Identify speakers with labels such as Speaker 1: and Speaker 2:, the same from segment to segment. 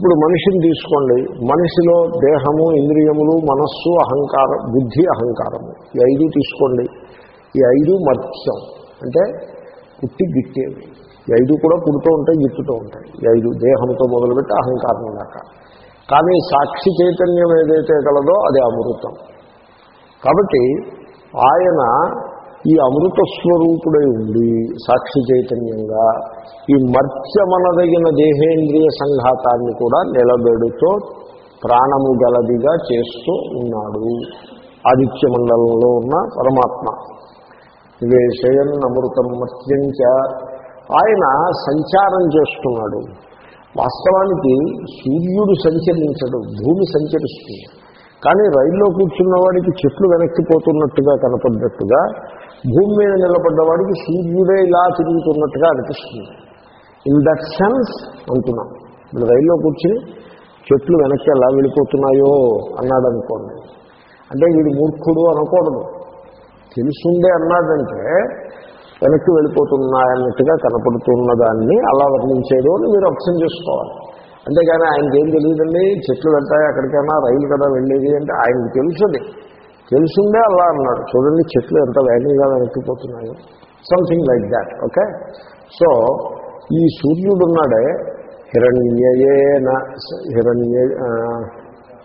Speaker 1: ఇప్పుడు మనిషిని తీసుకోండి. మనిషిలో దేహము ఇంద్రియములు మనస్సు అహంకారం బుద్ధి అహంకారము. ఈ ఐదు తీసుకోండి. ఈ ఐదు మత్స్యం. అంటే పుట్టి గిట్టేవి. ఈ ఐదు కూడా పుడుతూ ఉంటాయి గిట్టుతూ ఉంటాయి. ఈ ఐదు దేహంతో మొదలుపెట్టి అహంకారం దాకా. కానీ సాక్షి చైతన్యం ఏదైతే కలదో అది అమృతం. కాబట్టి ఆయన ఈ అమృత స్వరూపుడై ఉండి సాక్షి చైతన్యంగా ఈ మర్త్యమనదగిన దేహేంద్రియ సంఘాతాన్ని కూడా నిలబెడుతూ ప్రాణము గలదిగా చేస్తూ ఉన్నాడు. ఆదిత్య మండలంలో ఉన్న పరమాత్మ. నివేశయన్ అమృతం మత్యంచ ఆయన సంచారం చేస్తున్నాడు. వాస్తవానికి సూర్యుడు సంచరించడు భూమి సంచరిస్తుంది. కానీ రైల్లో కూర్చున్న వాడికి చెట్లు వెనక్కిపోతున్నట్టుగా కనపడ్డట్టుగా భూమి మీద నిలబడ్డవాడికి సూర్యుడే ఇలా తిరుగుతున్నట్టుగా అనిపిస్తుంది. ఇన్ దట్ సెన్స్ అంటున్నాం. ఇప్పుడు రైల్లో కూర్చుని చెట్లు వెనక్కి ఎలా వెళ్ళిపోతున్నాయో అన్నాడు అనుకోండి అంటే వీడు మూర్ఖుడు అనకూడదు. తెలుసుండే అన్నాడంటే వెనక్కి వెళ్ళిపోతున్నాయన్నట్టుగా కనపడుతున్న దాన్ని అలా వర్ణించేదో అని మీరు అర్థం చేసుకోవాలి. అంతేగాని ఆయనకి ఏం తెలియదండి చెట్లు వెళ్తాయి అక్కడికైనా రైలు కదా వెళ్ళేది అంటే ఆయనకు తెలుసుది. తెలుసుండే అలా అన్నాడు. చూడండి చెట్లు ఎంత వేగంగా వెనక్కిపోతున్నాయి. Something like that okay so ఈ సూర్యుడు ఉన్నాడే హిరణ్యయేన హిరణ్య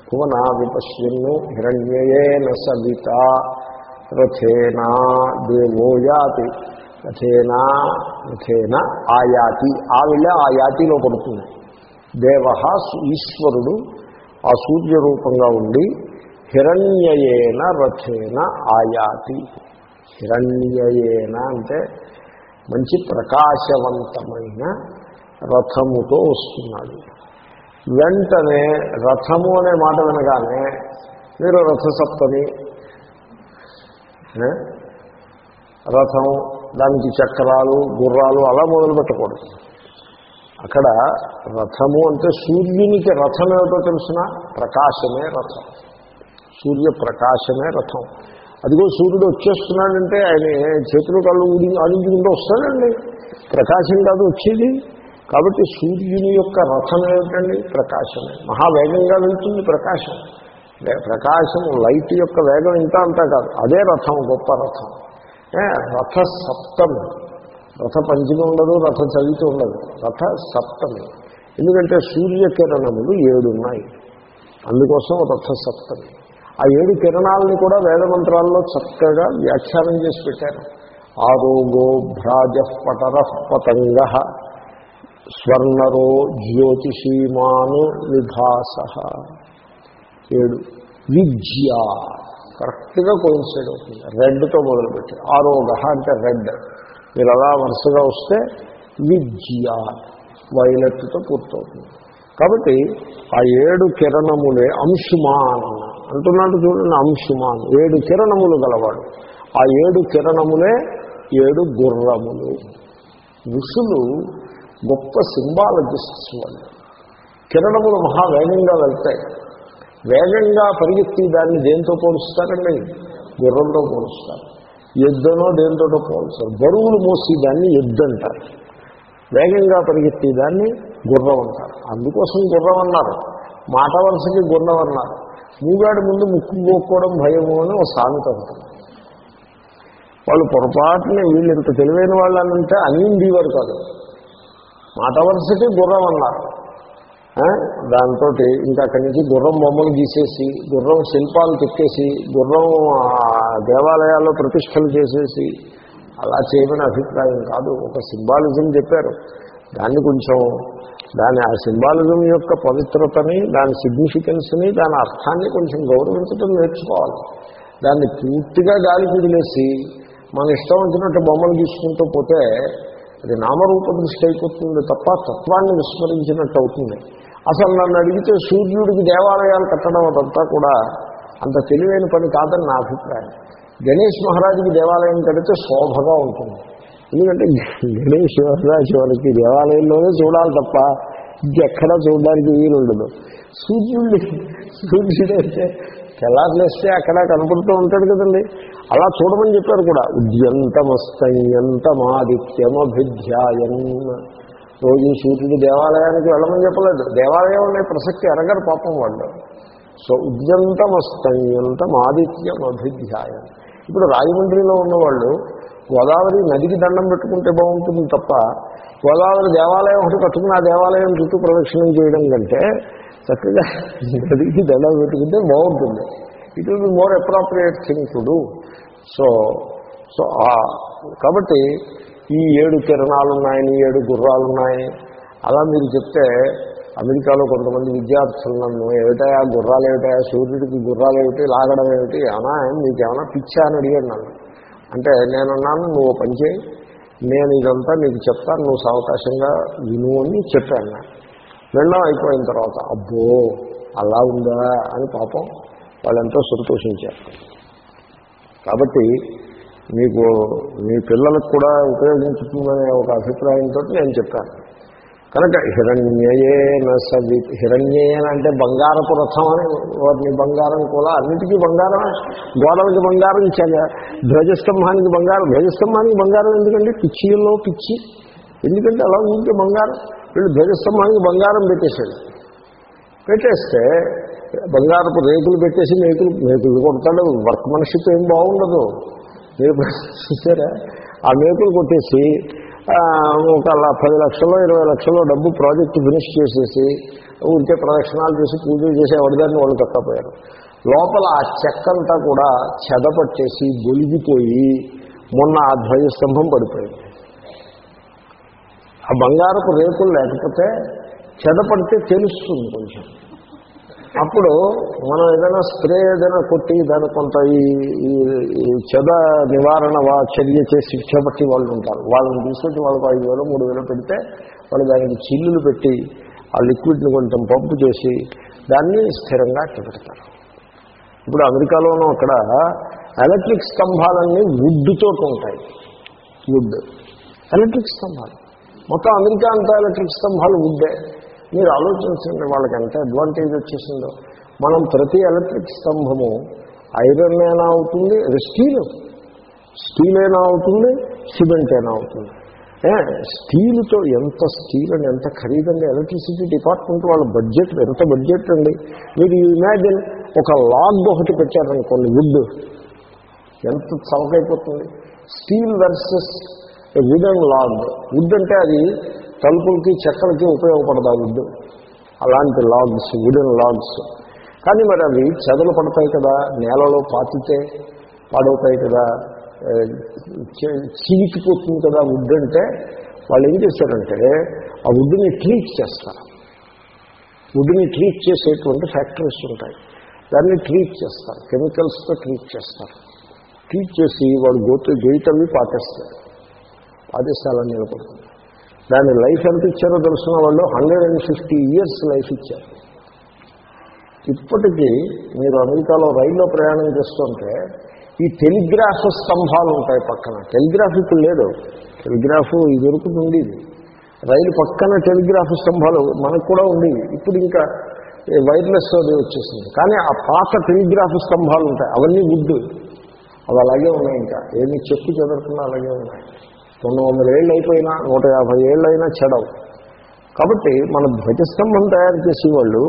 Speaker 1: భువనా విపశ్యన్ను హిరణ్యయేన సవిత రథేనా దేవో యాతి రథేనా రథేన ఆయాతి. ఆ వెళ్ళే ఆ యాతిలో పడుతుంది. దేవ ఈశ్వరుడు ఆ సూర్య రూపంగా ఉండి హిరణ్యయేన రథేన ఆయాతి. హిరణ్యయేన అంటే మంచి ప్రకాశవంతమైన రథముతో వస్తున్నాడు. వెంటనే రథము అనే మాట వినగానే మీరు రథసప్తమి రథం దానికి చక్రాలు గుర్రాలు అలా మొదలు పెట్టకూడదు అక్కడ రథము అంటే సూర్యునికి రథం ఏమిటో తెలిసిన? ప్రకాశమే రథం. సూర్య ప్రకాశమే రథం. అదిగో సూర్యుడు వచ్చేస్తున్నాడంటే ఆయన చేతులు కళ్ళు ఊడి ఆడించుకుంటూ వస్తాడండి. ప్రకాశం కాదు వచ్చేది. కాబట్టి సూర్యుని యొక్క రథం ఏమిటండి? ప్రకాశమే. మహావేగంగా వెళ్తుంది ప్రకాశం. ప్రకాశం లైట్ యొక్క వేగం ఇంత అంతా కాదు. అదే రథం గొప్ప రథం. రథ సప్తమి రథ పంచమి ఉండదు రథ చవితి ఉండదు. రథ సప్తమి. ఎందుకంటే సూర్యకిరణములు ఏడు ఉన్నాయి అందుకోసం రథ సప్తమి. ఆ ఏడు కిరణాలని కూడా వేదమంత్రాల్లో చక్కగా వ్యాఖ్యానం చేసి పెట్టారు. ఆరోగో భ్రాజపటర పతంగ స్వర్ణరో జ్యోతిషీమాను విభాస ఏడు. విద్య. కరెక్ట్గా కోయిన్సైడ్ అవుతుంది. రెడ్తో మొదలుపెట్టి. ఆరోగ అంటే రెడ్. మీరు అలా వరుసగా వస్తే విద్య వైలెట్తో పూర్తవుతుంది. కాబట్టి ఆ ఏడు కిరణములే అంశుమాన్ అంటున్నాడు చూడండి అంశుమాన్. ఏడు కిరణములు గలవాడు. ఆ ఏడు కిరణములే ఏడు గుర్రములు. ఋషులు గొప్ప సింబాలజిస్ట్స్ వాళ్ళు. కిరణములు మహావేగంగా వెళ్తాయి. వేగంగా పరిగెత్తి దాన్ని దేంతో పోలుస్తారండి? గుర్రంతో పోలుస్తారు. ఎద్దనో దేంతో పోలుస్తారు బరువులు మోసి దాన్ని ఎద్దు అంటారు వేగంగా పరిగెత్తి దాన్ని గుర్రం అంటారు. అందుకోసం గుర్రం అన్నారు. మాట వరుసకి గుర్రం అన్నారు. మూగాడి ముందు ముక్కు పోక్కోవడం భయము అని ఒక సామెత ఉంటుంది. వాళ్ళు పొరపాటున వీళ్ళు ఇంత తెలివైన అన్నింటి అనిందీవారు కాదు. మాట వరుసకి గుర్రం అన్నారు. దాంతో ఇంకా అక్కడి నుంచి గుర్రం బొమ్మలు గీసేసి గుర్రం శిల్పాలు తిక్కేసి గుర్రం దేవాలయాల్లో ప్రతిష్టలు చేసేసి అలా చేయమని అభిప్రాయం కాదు. ఒక సింబాలిజం చెప్పారు. దాన్ని కొంచెం దాని ఆ సింబాలిజం యొక్క పవిత్రతని దాని సిగ్నిఫికెన్స్ని దాని అర్థాన్ని కొంచెం గౌరవించడం నేర్చుకోవాలి. దాన్ని పూర్తిగా గాలి కుదిలేసి మన ఇష్టం వచ్చినట్టు బొమ్మలు గీసుకుంటూ పోతే అది నామరూప దృష్టి అయిపోతుంది తప్ప తత్వాన్ని విస్మరించినట్టు అవుతుంది. అసలు నన్ను అడిగితే సూర్యుడికి దేవాలయాలు కట్టడం అదంతా కూడా అంత తెలివైన పని కాదని నా అభిప్రాయం. గణేష్ మహారాజుకి దేవాలయం కడితే శోభగా ఉంటుంది. ఎందుకంటే గణేష్ మహారాజు వారికి దేవాలయంలోనే చూడాలి తప్ప ఇంకెక్కడా చూడడానికి వీలుండదు. సూర్యుడిని సూర్యుడైతే తెల్లారులేస్తే అక్కడ కనపడుతూ ఉంటాడు కదండి. అలా చూడమని చెప్పారు కూడా. ఉద్యంతమస్తయంతమాదిత్యమభిధ్యాయన్ రోజు సూర్యుడు దేవాలయానికి వెళ్ళమని చెప్పలేదు. దేవాలయం అనే ప్రసక్తి ఎరగరు పాపం వాళ్ళు. సో ఉద్యంతమస్తంతం ఆదిత్యం అభిధ్యాయం ఇప్పుడు రాజమండ్రిలో ఉన్నవాళ్ళు గోదావరి నదికి దండం పెట్టుకుంటే బాగుంటుంది తప్ప గోదావరి దేవాలయం ఒకటి కట్టుకుని ఆ దేవాలయం చుట్టూ ప్రదక్షిణం చేయడం కంటే చక్కగా నదికి దండం పెట్టుకుంటే బాగుంటుంది. It will be more appropriate thing to do so so కాబట్టి ఈ ఏడు కిరణాలు ఉన్నాయని ఏడు గుర్రాలు ఉన్నాయి. అలా మీరు చెప్తే అమెరికాలో కొంతమంది విద్యార్థులు నన్ను ఏమిటాయా గుర్రాలు ఏమిటాయా సూర్యుడికి గుర్రాలు ఏమిటి? లాగడం ఏమిటి? అనా నీకేమైనా పిచ్చా? అని అడిగాడు నన్ను. అంటే నేనున్నాను నువ్వు పని చేయి. నేను ఇదంతా నీకు చెప్తాను నువ్వు సావకాశంగా విను అని చెప్పాను. నాకు వెళ్ళడం అయిపోయిన తర్వాత అబ్బో అలా ఉందా అని పాపం వాళ్ళెంతో సంతోషించారు. కాబట్టి మీకు మీ పిల్లలకు కూడా ఉపయోగించుతుందనే ఒక అభిప్రాయంతో నేను చెప్పాను. కనుక హిరణ్యయే సవి హిరణ్యయన అంటే బంగారపు రథం అని వాటిని బంగారం కూడా అన్నిటికీ బంగారం గోడలకి బంగారం ధ్వజస్తంభానికి బంగారం ధ్వజస్తంభానికి బంగారం ఎందుకంటే పిచ్చిలో పిచ్చి. ఎందుకంటే అలా ఉంటే బంగారం వీళ్ళు ధ్వజస్తంభానికి బంగారం పెట్టేశాడు పెట్టేస్తే బంగారపు రేకులు పెట్టేసి మేకులు మేకులు కొడతాడు వర్క్ మనిషితో ఏం బాగుండదు. మీరు చూసారా? ఆ మేకులు కొట్టేసి ఒక పది లక్షలో ఇరవై లక్షలో డబ్బు ప్రాజెక్టు ఫినిష్ చేసేసి ఊరికే ప్రదక్షిణాలు చేసి పూజలు చేసి ఎవరిదాన్ని వాళ్ళు కట్టపోయారు లోపల ఆ చెక్కంతా కూడా చెదపట్టేసి గొలిగిపోయి మొన్న ఆ ధ్వజస్తంభం పడిపోయింది. ఆ బంగారపు రేకులు లేకపోతే చెదపడితే తెలుస్తుంది కొంచెం. అప్పుడు మనం ఏదైనా స్ప్రే ఏదైనా కొట్టి దాని కొంత ఈ చెద నివారణ చర్య చేసి శిక్ష బట్టి వాళ్ళు ఉంటారు. వాళ్ళని తీసుకొచ్చి వాళ్ళకు ఐదు వేలు మూడు వేలు పెడితే వాళ్ళు దానికి చిల్లులు పెట్టి ఆ లిక్విడ్ని కొంచెం పంపు చేసి దాన్ని స్థిరంగా పెడతారు ఇప్పుడు అమెరికాలోనూ అక్కడ ఎలక్ట్రిక్ స్తంభాలన్నీ వుడ్తో ఉంటాయి. వుడ్. ఎలక్ట్రిక్ స్తంభాలు. మొత్తం అమెరికా అంతా ఎలక్ట్రిక్ స్తంభాలు వుడ్డే మీరు ఆలోచించండి వాళ్ళకి ఎంత అడ్వాంటేజ్ వచ్చేసిందో. మనం ప్రతి ఎలక్ట్రిక్ స్తంభము ఐరన్ అయినా అవుతుంది స్టీల్. స్టీల్ అయినా అవుతుంది సిమెంట్ అయినా అవుతుంది. స్టీల్తో ఎంత స్టీల్ అని ఎంత ఖరీదండి ఎలక్ట్రిసిటీ డిపార్ట్మెంట్ వాళ్ళ బడ్జెట్ ఎంత బడ్జెట్ అండి. మీరు ఇమాజిన్ ఒక లాగ్ ఒకటి పెట్టారనుకోండి వుడ్ ఎంత చవకైపోతుంది. Steel versus wood and log wood అంటే అది తలుపులకి చెక్కలకి ఉపయోగపడదా వుడ్ అలాంటి లాగ్స్ వుడెన్ లాగ్స్ కానీ మరి అవి చెదలు పడతాయి కదా నేలలో పాతితే పాడవుతాయి కదా చిరికిపోతుంది కదా వుడ్ అంటే వాళ్ళు ఏం చేశారంటే ఆ వుడ్ని ట్రీట్ చేస్తారు. వుడ్ని ట్రీట్ చేసేటువంటి ఫ్యాక్టరీస్ ఉంటాయి. దాన్ని ట్రీట్ చేస్తారు కెమికల్స్తో ట్రీట్ చేస్తారు. ట్రీట్ చేసి వాళ్ళు గోతు గేటవి పాటేస్తారు పాటేస్తే నిలబడుతుంది దాని లైఫ్ ఎంత ఇచ్చారో తెలుసున్న వాళ్ళు hundred and fifty years life ఇచ్చారు. ఇప్పటికీ మీరు అమెరికాలో రైల్లో ప్రయాణం చేస్తుంటే ఈ టెలిగ్రాఫ్ స్తంభాలు ఉంటాయి పక్కన. టెలిగ్రాఫ్ ఇప్పుడు లేదు. టెలిగ్రాఫ్ ఇదివరకు ఉండేది. రైలు పక్కన టెలిగ్రాఫ్ స్తంభాలు మనకు కూడా ఉండేవి. ఇప్పుడు ఇంకా వైర్లెస్ అది వచ్చేసింది. కానీ ఆ పాత టెలిగ్రాఫ్ స్తంభాలు ఉంటాయి. అవన్నీ వుడ్ అవి అలాగే ఉన్నాయి ఇంకా. ఏమి చెప్పు చదువుకున్నా అలాగే ఉన్నాయి. రెండు వందల ఏళ్ళు అయిపోయినా నూట యాభై ఏళ్ళు అయినా చెడవు. కాబట్టి మన ధ్వజస్తంభం తయారు చేసేవాళ్ళు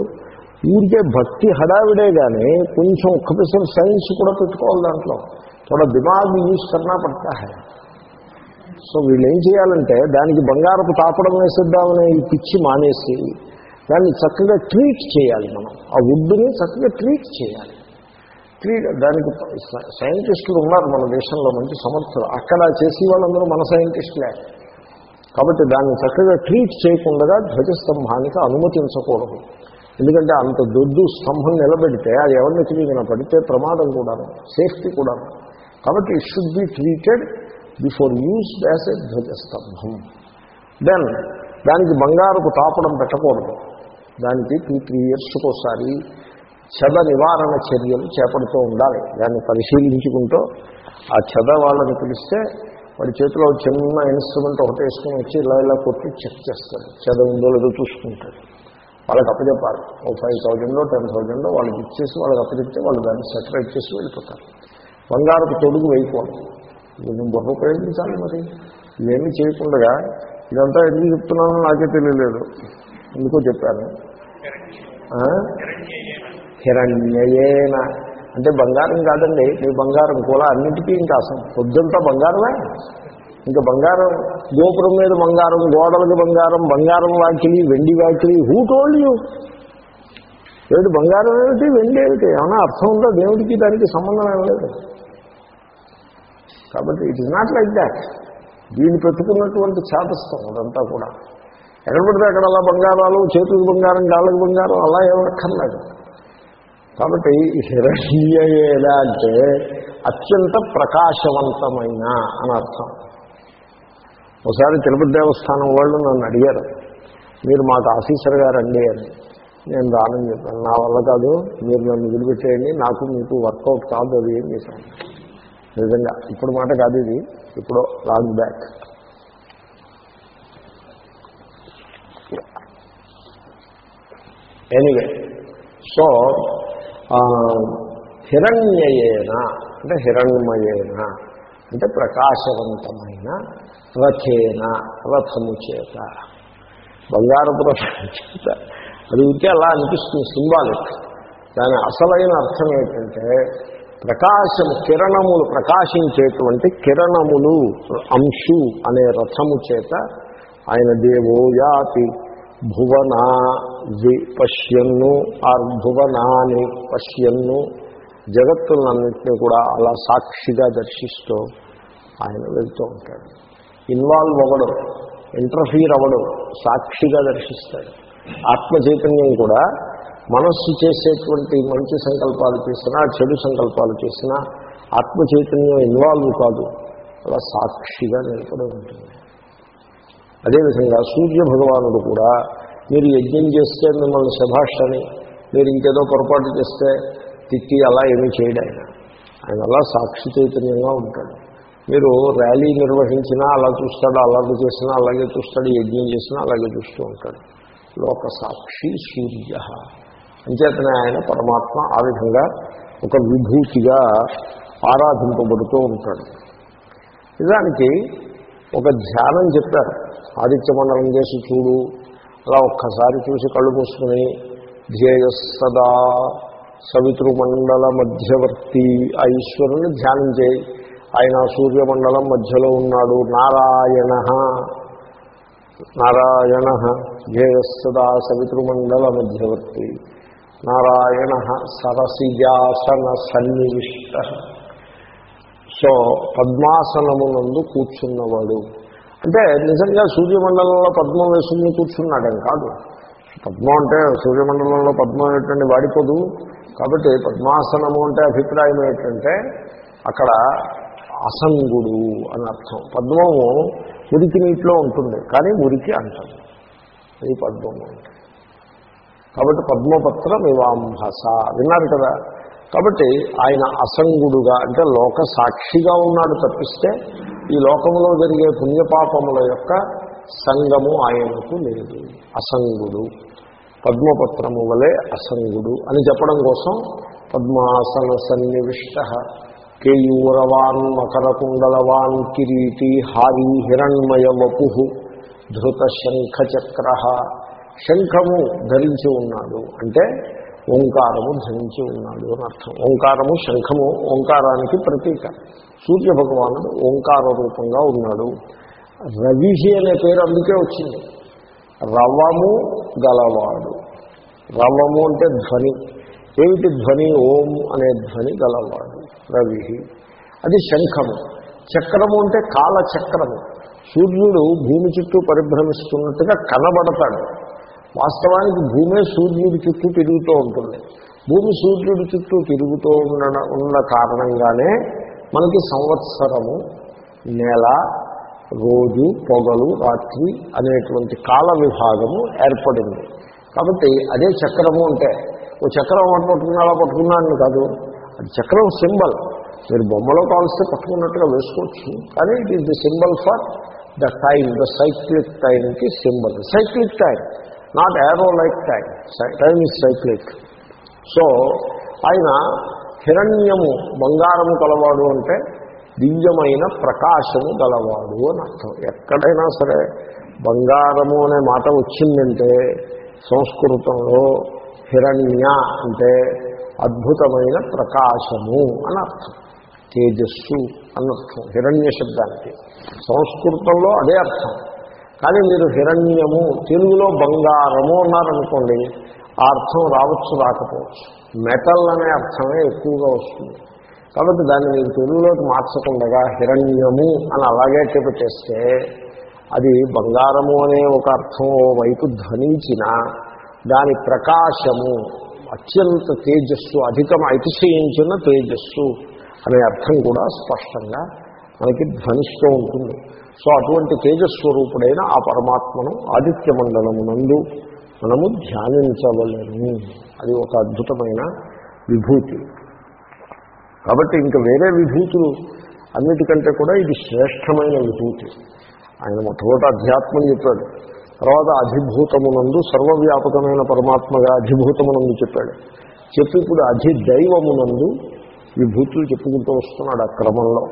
Speaker 1: ఊరికే భక్తి హడావిడే కానీ కొంచెం ఒక్క సైన్స్ కూడా పెట్టుకోవాలి దాంట్లో. థోడా దిమాగ్ యూజ్ కన్నా పడతా సో వీళ్ళు ఏం చేయాలంటే దానికి బంగారపు తాపడం వేసిద్దామనే ఈ పిచ్చి మానేసి దాన్ని చక్కగా ట్రీట్ చేయాలి మనం. ఆ వుడ్ని చక్కగా ట్రీట్ చేయాలి. ట్రీట్ దానికి సైంటిస్టులు ఉన్నారు మన దేశంలో మంచి సమర్థులు. అక్కడ చేసే వాళ్ళందరూ మన సైంటిస్టులే. కాబట్టి దాన్ని చక్కగా ట్రీట్ చేయకుండా ధ్వజస్తంభానికి అనుమతించకూడదు. ఎందుకంటే అంత దొడ్డు స్తంభం నిలబెడితే అది ఎవరిని తిరిగిన పడితే ప్రమాదం కూడాను సేఫ్టీ కూడాను. కాబట్టి it should be treated before use as a ధ్వజస్తంభం. దెన్ దానికి బంగారపు తాపడం పెట్టకూడదు. దానికి టూ త్రీ ఇయర్స్కి ఒకసారి చెద నివారణ చర్యలు చేపడుతూ ఉండాలి. దాన్ని పరిశీలించుకుంటూ ఆ చెద వాళ్ళని పిలిస్తే వాడి చేతిలో చిన్న ఇన్స్ట్రుమెంట్ ఒకటి వేసుకుని వచ్చి ఇలా ఇలా కొట్టి చెక్ చేస్తాడు. చెద ఉందో లేదో చూసుకుంటాడు. వాళ్ళకి అప్పచెప్పాలి. ఓ ఫైవ్ థౌజండో టెన్ థౌజండో వాళ్ళకి ఇచ్చేసి వాళ్ళకి అప్పచెప్తే వాళ్ళు దాన్ని సెపరేట్ చేసి వెళ్ళిపోతారు. బంగారపు తొడుగు వేయకూడదు. నేను బుర్ర ఉపయోగించాలి మరి. ఇవేమీ చేయకుండా ఇదంతా ఎందుకు చెప్తున్నానో నాకే తెలియలేదు. ఎందుకో చెప్పాను. హిరణ్యయేన. అంటే బంగారం కాదండి మీ బంగారం కూడా అన్నిటికీ ఇంకా అసలు. పొద్దుంతా బంగారమే. ఇంకా బంగారం గోపురం మీద బంగారం గోడలకు బంగారం బంగారం వాకిలి వెండి వాకిలి హూ టోల్డ్ యూ ఏమిటి బంగారం ఏమిటి వెండి ఏమిటి? ఏమైనా అర్థం ఉందో? దేవుడికి దానికి సంబంధం ఏం లేదు. కాబట్టి it is not like that దీన్ని పెట్టుకున్నటువంటి చేతస్థం అదంతా కూడా. ఎక్కడ పడితే అక్కడ అలా బంగారాలు చేతులకు బంగారం కాళ్ళకి బంగారం అలా ఏమక్కర్లేదు కాబట్టి హిరణ్య అంటే అత్యంత ప్రకాశవంతమైన అని అర్థం. ఒకసారి తిరుపతి దేవస్థానం వాళ్ళు నన్ను అడిగారు మీరు మాకు ఆఫీసర్ గారు అండి అని. నేను రానని చెప్పాను నా వల్ల కాదు మీరు నన్ను వదిలిపెట్టేయండి నాకు మీకు వర్కౌట్ కాదు అది ఏం చేశాను నిజంగా ఇప్పుడు మాట కాదు ఇది ఇప్పుడు లాంగ్ బ్యాక్. ఎనీవే సో హిరణ్యయేన అంటే హిరణ్మయేన అంటే ప్రకాశవంతమైన రథేన రథము చేత. బంగారపు రథం చేత. అది ఉంటే అలా అనిపిస్తుంది సింబాలిక్. దాని అసలైన అర్థం ఏంటంటే ప్రకాశము కిరణములు ప్రకాశించేటువంటి కిరణములు అంశు అనే రథము చేత ఆయన దేవోయాతి భువనా పశ్యన్ను అర్భువనాని పశ్యన్ను. జగత్తులన్నింటినీ కూడా అలా సాక్షిగా దర్శిస్తూ ఆయన వెళ్తూ ఉంటాడు. ఇన్వాల్వ్ అవ్వడం ఇంటర్ఫీర్ అవ్వడం సాక్షిగా దర్శిస్తాడు. ఆత్మ చైతన్యం కూడా మనస్సు చేసేటువంటి మంచి సంకల్పాలు చేసినా చెడు సంకల్పాలు చేసినా ఆత్మ చైతన్యం ఇన్వాల్వ్ కాదు అలా సాక్షిగా నిలబడి ఉంటుంది. అదేవిధంగా సూర్య భగవానుడు కూడా మీరు యజ్ఞం చేస్తే మిమ్మల్ని శభాష్ అని మీరు ఇంకేదో పొరపాటు చేస్తే తిట్టి అలా ఏమీ చేయడు ఆయన. ఆయన అలా సాక్షి చైతన్యంగా ఉంటాడు. మీరు ర్యాలీ నిర్వహించినా అలా చూస్తాడు అలాగే చేసినా అలాగే చూస్తాడు యజ్ఞం చేసినా అలాగే చూస్తూ ఉంటాడు. లోక సాక్షి సూర్య. అంచేతనే ఆయన పరమాత్మ ఆ విధంగా ఒక విభూతిగా ఆరాధింపబడుతూ ఉంటాడు. నిజానికి ఒక ధ్యానం చెప్పారు. ఆదిత్య మండలం చేసి చూడు అలా ఒక్కసారి చూసి కళ్ళు మూసుకుని ధ్యేయస్సదా సవితృమండల మధ్యవర్తి ఆ ఈశ్వరుని ధ్యానం చేయి. ఆయన సూర్యమండలం మధ్యలో ఉన్నాడు. నారాయణ. నారాయణ. ధ్యేయస్సదా సవితృమండల మధ్యవర్తి. నారాయణ సరసిజాసన సన్నివిష్ట. సో పద్మాసనమునందు కూర్చున్నవాడు. అంటే నిజంగా సూర్యమండలంలో పద్మం వేసుకుని కూర్చున్నాడని కాదు. పద్మం అంటే సూర్యమండలంలో పద్మం ఏంటంటే వాడిపోదు కాబట్టి పద్మాసనము అంటే అభిప్రాయం ఏంటంటే అక్కడ అసంగుడు అని అర్థం. పద్మము మురికి నీటిలో ఉంటుంది కానీ మురికి అంటారు అది పద్మము అంటే. కాబట్టి పద్మపత్ర మీవాంహస విన్నారు కదా? కాబట్టి ఆయన అసంగుడుగా అంటే లోక సాక్షిగా ఉన్నాడు తప్పిస్తే ఈ లోకంలో జరిగే పుణ్యపాపముల యొక్క సంగము ఆయనకు లేదు. అసంగుడు. పద్మపత్రము వలె అసంగుడు అని చెప్పడం కోసం పద్మాసన సన్నివిష్ట కేయూరవాన్ మకరకుండలవాన్ కిరీటి హారీ హిరణ్మయ వపు ధృత శంఖచక్ర శంఖము ధరించి ఉన్నాడు. అంటే ఓంకారము ధరించి ఉన్నాడు అని అర్థం. ఓంకారము శంఖము ఓంకారానికి ప్రతీక. సూర్య భగవానుడు ఓంకార రూపంగా ఉన్నాడు. రవిహి అనే పేరు అందుకే వచ్చింది. రవము గలవాడు. రవము అంటే ధ్వని. ఏమిటి ధ్వని? ఓం అనే ధ్వని గలవాడు. రవిహి అది శంఖము. చక్రము అంటే కాలచక్రము. సూర్యుడు భూమి చుట్టూ పరిభ్రమిస్తున్నట్టుగా కనబడతాడు. వాస్తవానికి భూమే సూర్యుడి చుట్టూ తిరుగుతూ ఉంటుంది. భూమి సూర్యుడి చుట్టూ తిరుగుతూ ఉన్న ఉన్న కారణంగానే మనకి సంవత్సరము నెల రోజు పొగలు రాత్రి అనేటువంటి కాల విభాగము ఏర్పడింది. కాబట్టి అదే చక్రము అంటే ఓ చక్రం అటు పట్టుకున్నా అలా పట్టుకున్నాను కాదు. అది చక్రం సింబల్. మీరు బొమ్మలో కావలిస్తే పట్టుకున్నట్టుగా వేసుకోవచ్చు. కానీ it is the symbol for the time the cyclic టైంకి symbol. Cyclic time not arrow like time time is cyclic so ఆయన హిరణ్యము బంగారము కలవాడు అంటే దివ్యమైన ప్రకాశము గలవాడు అని అర్థం. ఎక్కడైనా సరే బంగారము అనే మాట వచ్చిందంటే సంస్కృతంలో హిరణ్య అంటే అద్భుతమైన ప్రకాశము అని అర్థం. తేజస్సు అన్నర్థం హిరణ్య శబ్దానికి. సంస్కృతంలో అదే అర్థం. కానీ మీరు హిరణ్యము తెలుగులో బంగారము అన్నారనుకోండి ఆ అర్థం రావచ్చు రాకపోవచ్చు. మెటల్ అనే అర్థమే ఎక్కువగా వస్తుంది. కాబట్టి దాన్ని మీరు తెలుగులోకి మార్చకుండా హిరణ్యము అని అలాగే పెట్టేస్తే అది బంగారము అనే ఒక అర్థం ఓ వైపు ధ్వనించిన దాని ప్రకాశము అత్యంత తేజస్సు అధికం అతిశయించిన తేజస్సు అనే అర్థం కూడా స్పష్టంగా మనకి ధ్వనిస్తూ ఉంటుంది. సో అటువంటి తేజస్వరూపుడైన ఆ పరమాత్మను ఆదిత్య మండలమునందు మనము ధ్యానించవలేము. అది ఒక అద్భుతమైన విభూతి. కాబట్టి ఇంకా వేరే విభూతులు అన్నిటికంటే కూడా ఇది శ్రేష్టమైన విభూతి. ఆయన మొట్టమొదటి అధ్యాత్మం చెప్పాడు. తర్వాత అధిభూతమునందు సర్వవ్యాపకమైన పరమాత్మగా అధిభూతమునందు చెప్పాడు. చెప్పి ఇప్పుడు అధిదైవమునందు విభూతులు చెప్పుకుంటూ వస్తున్నాడు ఆ క్రమంలో.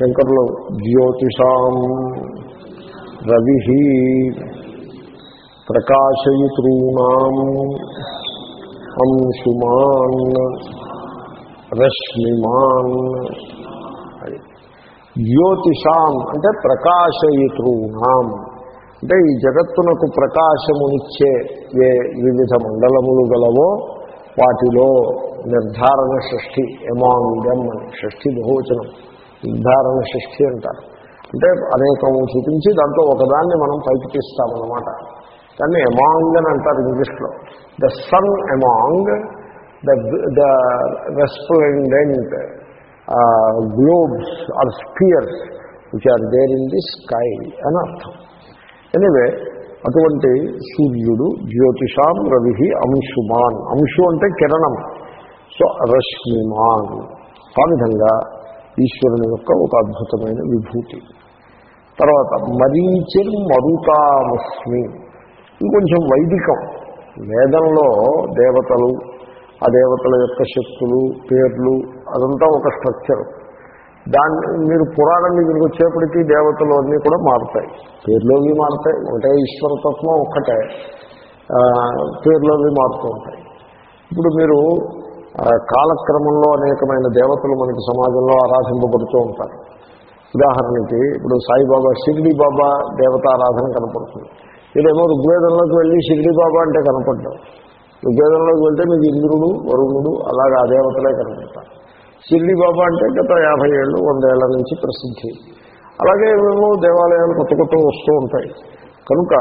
Speaker 1: శంకరులు జ్యోతిషాం రవి ప్రకాశయితॄణాం అంశుమాన్ రశ్మిమాన్ జ్యోతిషాం అంటే ప్రకాశయితృణాం. అంటే ఈ జగత్తునకు ప్రకాశమునిచ్చే ఏ వివిధ మండలములు గలవో వాటిలో నిర్ధారణ షష్ఠి ఎమాంగం అని. షష్ఠి బహువచనం నిర్ధారణ షష్ఠి అంటారు. అంటే అనేకం చూపించి దాంట్లో ఒకదాన్ని మనం పైకి తీస్తామన్నమాట దాన్ని ఎమాంగ్ అని అంటారు ఇంగ్లీష్లో. The sun among the the resplendent globes or spheres which are there in the sky అని అర్థం. ఎనివే అటువంటి సూర్యుడు జ్యోతిషాం రవి అంశుమాన్. అంశు అంటే కిరణం. సో రశ్మిమాన్. ఆ విధంగా ఈశ్వరుని యొక్క ఒక అద్భుతమైన విభూతి. తర్వాత మరీచిర్ మరుతామస్మి. ఇంకొంచెం వైదికం. వేదంలో దేవతలు ఆ దేవతల యొక్క శక్తులు పేర్లు అదంతా ఒక స్ట్రక్చర్. దాన్ని మీరు పురాణం దగ్గరికి వచ్చేప్పటికీ దేవతలు అన్నీ కూడా మారుతాయి. పేర్లు అవి మారుతాయి. ఒకటే ఈశ్వరతత్వం ఒక్కటే. పేర్లు అవి మారుతూ ఉంటాయి. ఇప్పుడు మీరు కాలక్రమంలో అనేకమైన దేవతలు మనకి సమాజంలో ఆరాధింపబడుతూ ఉంటారు. ఉదాహరణకి ఇప్పుడు సాయిబాబా షిరిడి బాబా దేవతారాధన కనపడుతుంది. మీరేమో ఋగ్వేదంలోకి వెళ్ళి షిరిడి బాబా అంటే కనపడ్డాం. ఋగ్వేదంలోకి వెళ్తే మీకు ఇంద్రుడు వరుణుడు అలాగే ఆ దేవతలే కనపడతారు. షిరిడి బాబా అంటే గత యాభై ఏళ్ళు వందేళ్ళ నుంచి ప్రసిద్ధి. అలాగే మేము దేవాలయాలు కొత్త కొత్త వస్తూ ఉంటాయి. కనుక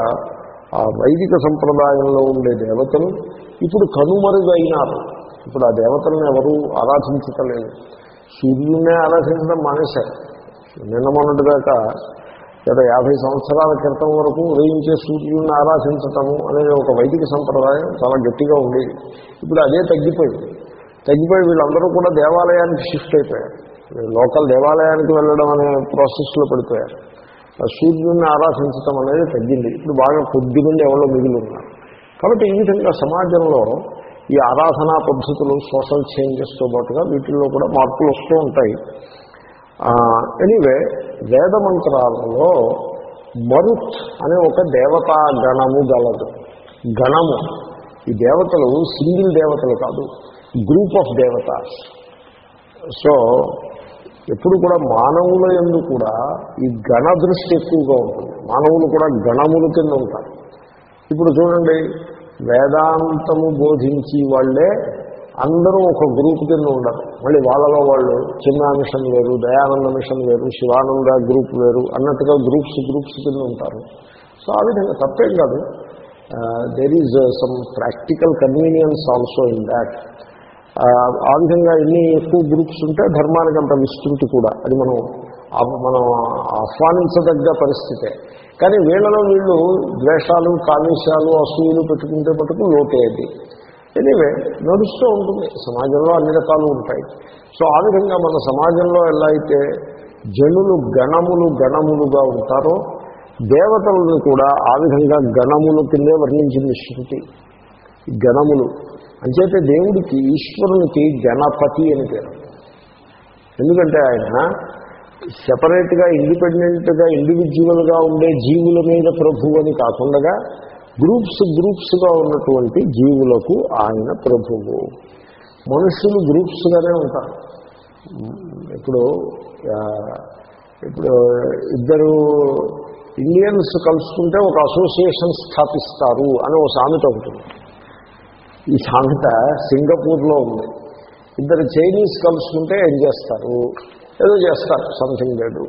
Speaker 1: ఆ వైదిక సంప్రదాయంలో ఉండే దేవతలు ఇప్పుడు కనుమరుగైనారు. ఇప్పుడు ఆ దేవతలను ఎవరూ ఆరాధించటలేదు. సూర్యుడినే ఆరాధించడం మానేశారు. నిన్న మొన్నటిదాకా గత యాభై సంవత్సరాల క్రితం వరకు ఉదయించే సూర్యుడిని ఆరాధించటము అనేది ఒక వైదిక సంప్రదాయం చాలా గట్టిగా ఉండేది. ఇప్పుడు అదే తగ్గిపోయింది. తగ్గిపోయి వీళ్ళందరూ కూడా దేవాలయానికి షిఫ్ట్ అయిపోయారు. లోకల్ దేవాలయానికి వెళ్ళడం అనే ప్రాసెస్లో పడిపోయారు. సూర్యుడిని ఆరాధించటం అనేది తగ్గింది. ఇప్పుడు బాగా కొద్ది మంది ఎవరో మిగిలి ఉన్నారు. కాబట్టి ఈ విధంగా సమాజంలో ఈ ఆరాధనా పద్ధతులు సోషల్ చేంజెస్తో పాటుగా వీటిల్లో కూడా మార్పులు వస్తూ ఉంటాయి. ఎనీవే వేద మంత్రాలలో మరుత్ అనే ఒక దేవతా గణము గలదు. గణము ఈ దేవతలు సింగిల్ దేవతలు కాదు గ్రూప్ ఆఫ్ దేవతాస్ సో ఎప్పుడు కూడా మానవుల ఎందు కూడా ఈ గణ దృష్టి ఎక్కువగా ఉంటుంది. మానవులు కూడా గణముల కింద ఉంటారు. ఇప్పుడు చూడండి వేదాంతము బోధించి వాళ్ళే అందరూ ఒక గ్రూప్ కింద ఉండరు మళ్ళీ వాళ్ళలో వాళ్ళు చిన్న మిషన్ వేరు దయానంద మిషన్ వేరు శివానంద గ్రూప్ వేరు అన్నట్టుగా గ్రూప్స్ గ్రూప్స్ కింద ఉంటారు. సో ఆ విధంగా తప్పేం కాదు. There is some practical convenience also in that ఆ విధంగా ఎన్ని ఎక్కువ గ్రూప్స్ ఉంటే ధర్మానికి అంత విస్తృతి కూడా అది మనం మనం ఆహ్వానించదగ్గ పరిస్థితే. కానీ వీళ్ళలో వీళ్ళు ద్వేషాలు కామేశాలు అసూయలు పెట్టుకుంటే పట్టుకు లోటేది ఎనీవే నడుస్తూ ఉంటుంది. సమాజంలో అన్ని రకాలు ఉంటాయి. సో ఆ విధంగా మన సమాజంలో ఎలా అయితే జనులు గణములు గణములుగా ఉంటారో దేవతలను కూడా ఆ విధంగా గణములు కిందే వర్ణించింది శృతి. గణములు అంచేతే దేవుడికి ఈశ్వరునికి గణపతి అని పేరు. ఎందుకంటే ఆయన సెపరేట్గా ఇండిపెండెంట్గా ఇండివిజువల్గా ఉండే జీవుల మీద ప్రభు అని కాకుండా గ్రూప్స్ గ్రూప్స్గా ఉన్నటువంటి జీవులకు ఆయన ప్రభువు. మనుషులు గ్రూప్స్గానే ఉంటారు. ఇప్పుడు ఇప్పుడు ఇద్దరు ఇండియన్స్ కలుసుకుంటే ఒక అసోసియేషన్ స్థాపిస్తారు అని ఒక సామెత ఒకటి ఈ సామెత సింగపూర్లో ఉంది. ఇద్దరు చైనీస్ కలుసుకుంటే ఏం చేస్తారు? ఏదో చేస్తారు సంథింగ్ లేదు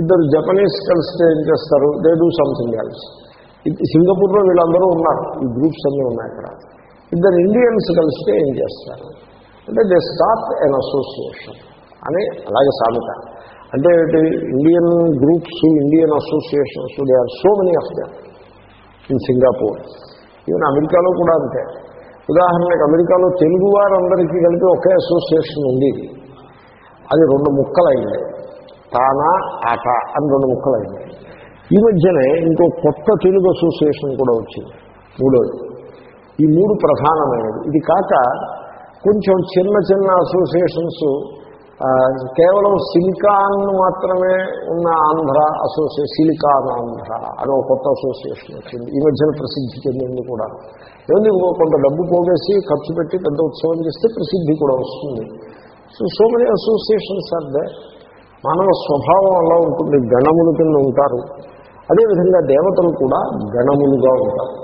Speaker 1: ఇద్దరు జపనీస్ కలిస్తే ఏం చేస్తారు? దే డూ సంథింగ్ ఎల్స్ సింగపూర్లో వీళ్ళందరూ ఉన్నారు. ఈ గ్రూప్స్ అన్నీ ఉన్నాయి అక్కడ. ఇద్దరు ఇండియన్స్ కలిస్తే ఏం చేస్తారు? అంటే దే స్టార్ట్ అన్ అసోసియేషన్ అని అలాగే సామెత. అంటే Indian groups Indian associations they are so many of them in Singapore even అమెరికాలో కూడా అంతే. ఉదాహరణకు అమెరికాలో తెలుగు వారందరికీ కలిపి ఒకే అసోసియేషన్ ఉంది. అది రెండు ముక్కలైంది తానా ఆట అని రెండు ముక్కలైంది ఈ మధ్యనే ఇంకో కొత్త తెలుగు అసోసియేషన్ కూడా వచ్చింది. మూడోది. ఈ మూడు ప్రధానమైనది ఇది కాక కొంచెం చిన్న చిన్న అసోసియేషన్స్ కేవలం సిలికాన్ మాత్రమే ఉన్న ఆంధ్ర అసోసియే సిలికాన్ ఆంధ్ర అని ఒక కొత్త అసోసియేషన్ వచ్చింది. ఈ మధ్యన ప్రసిద్ధి చెందింది కూడా. ఏముంది ఇంకో కొంత డబ్బు పోగేసి ఖర్చు పెట్టి పెద్ద ఉత్సవం చేస్తే ప్రసిద్ధి కూడా వస్తుంది. So so many associations are they మానవ స్వభావం అలా ఉంటుంది. గణముల కింద ఉంటారు. అదేవిధంగా దేవతలు కూడా గణములుగా ఉంటారు.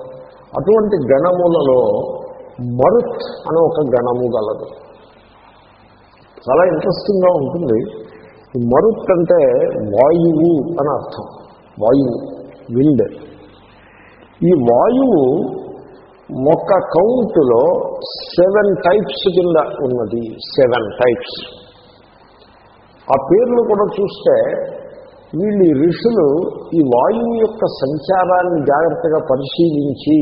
Speaker 1: అటువంటి గణములలో మరుత్ అనే ఒక గణము గలదు. చాలా ఇంట్రెస్టింగ్గా ఉంటుంది. ఈ మరుత్ అంటే వాయువు అని అర్థం. వాయువు విండ్. ఈ వాయువు మొక్క కౌంట్లో సెవెన్ టైప్స్ కింద ఉన్నది. Seven types. ఆ పేర్లు కూడా చూస్తే వీళ్ళు ఋషులు ఈ వాయువు యొక్క సంచారాన్ని జాగ్రత్తగా పరిశీలించి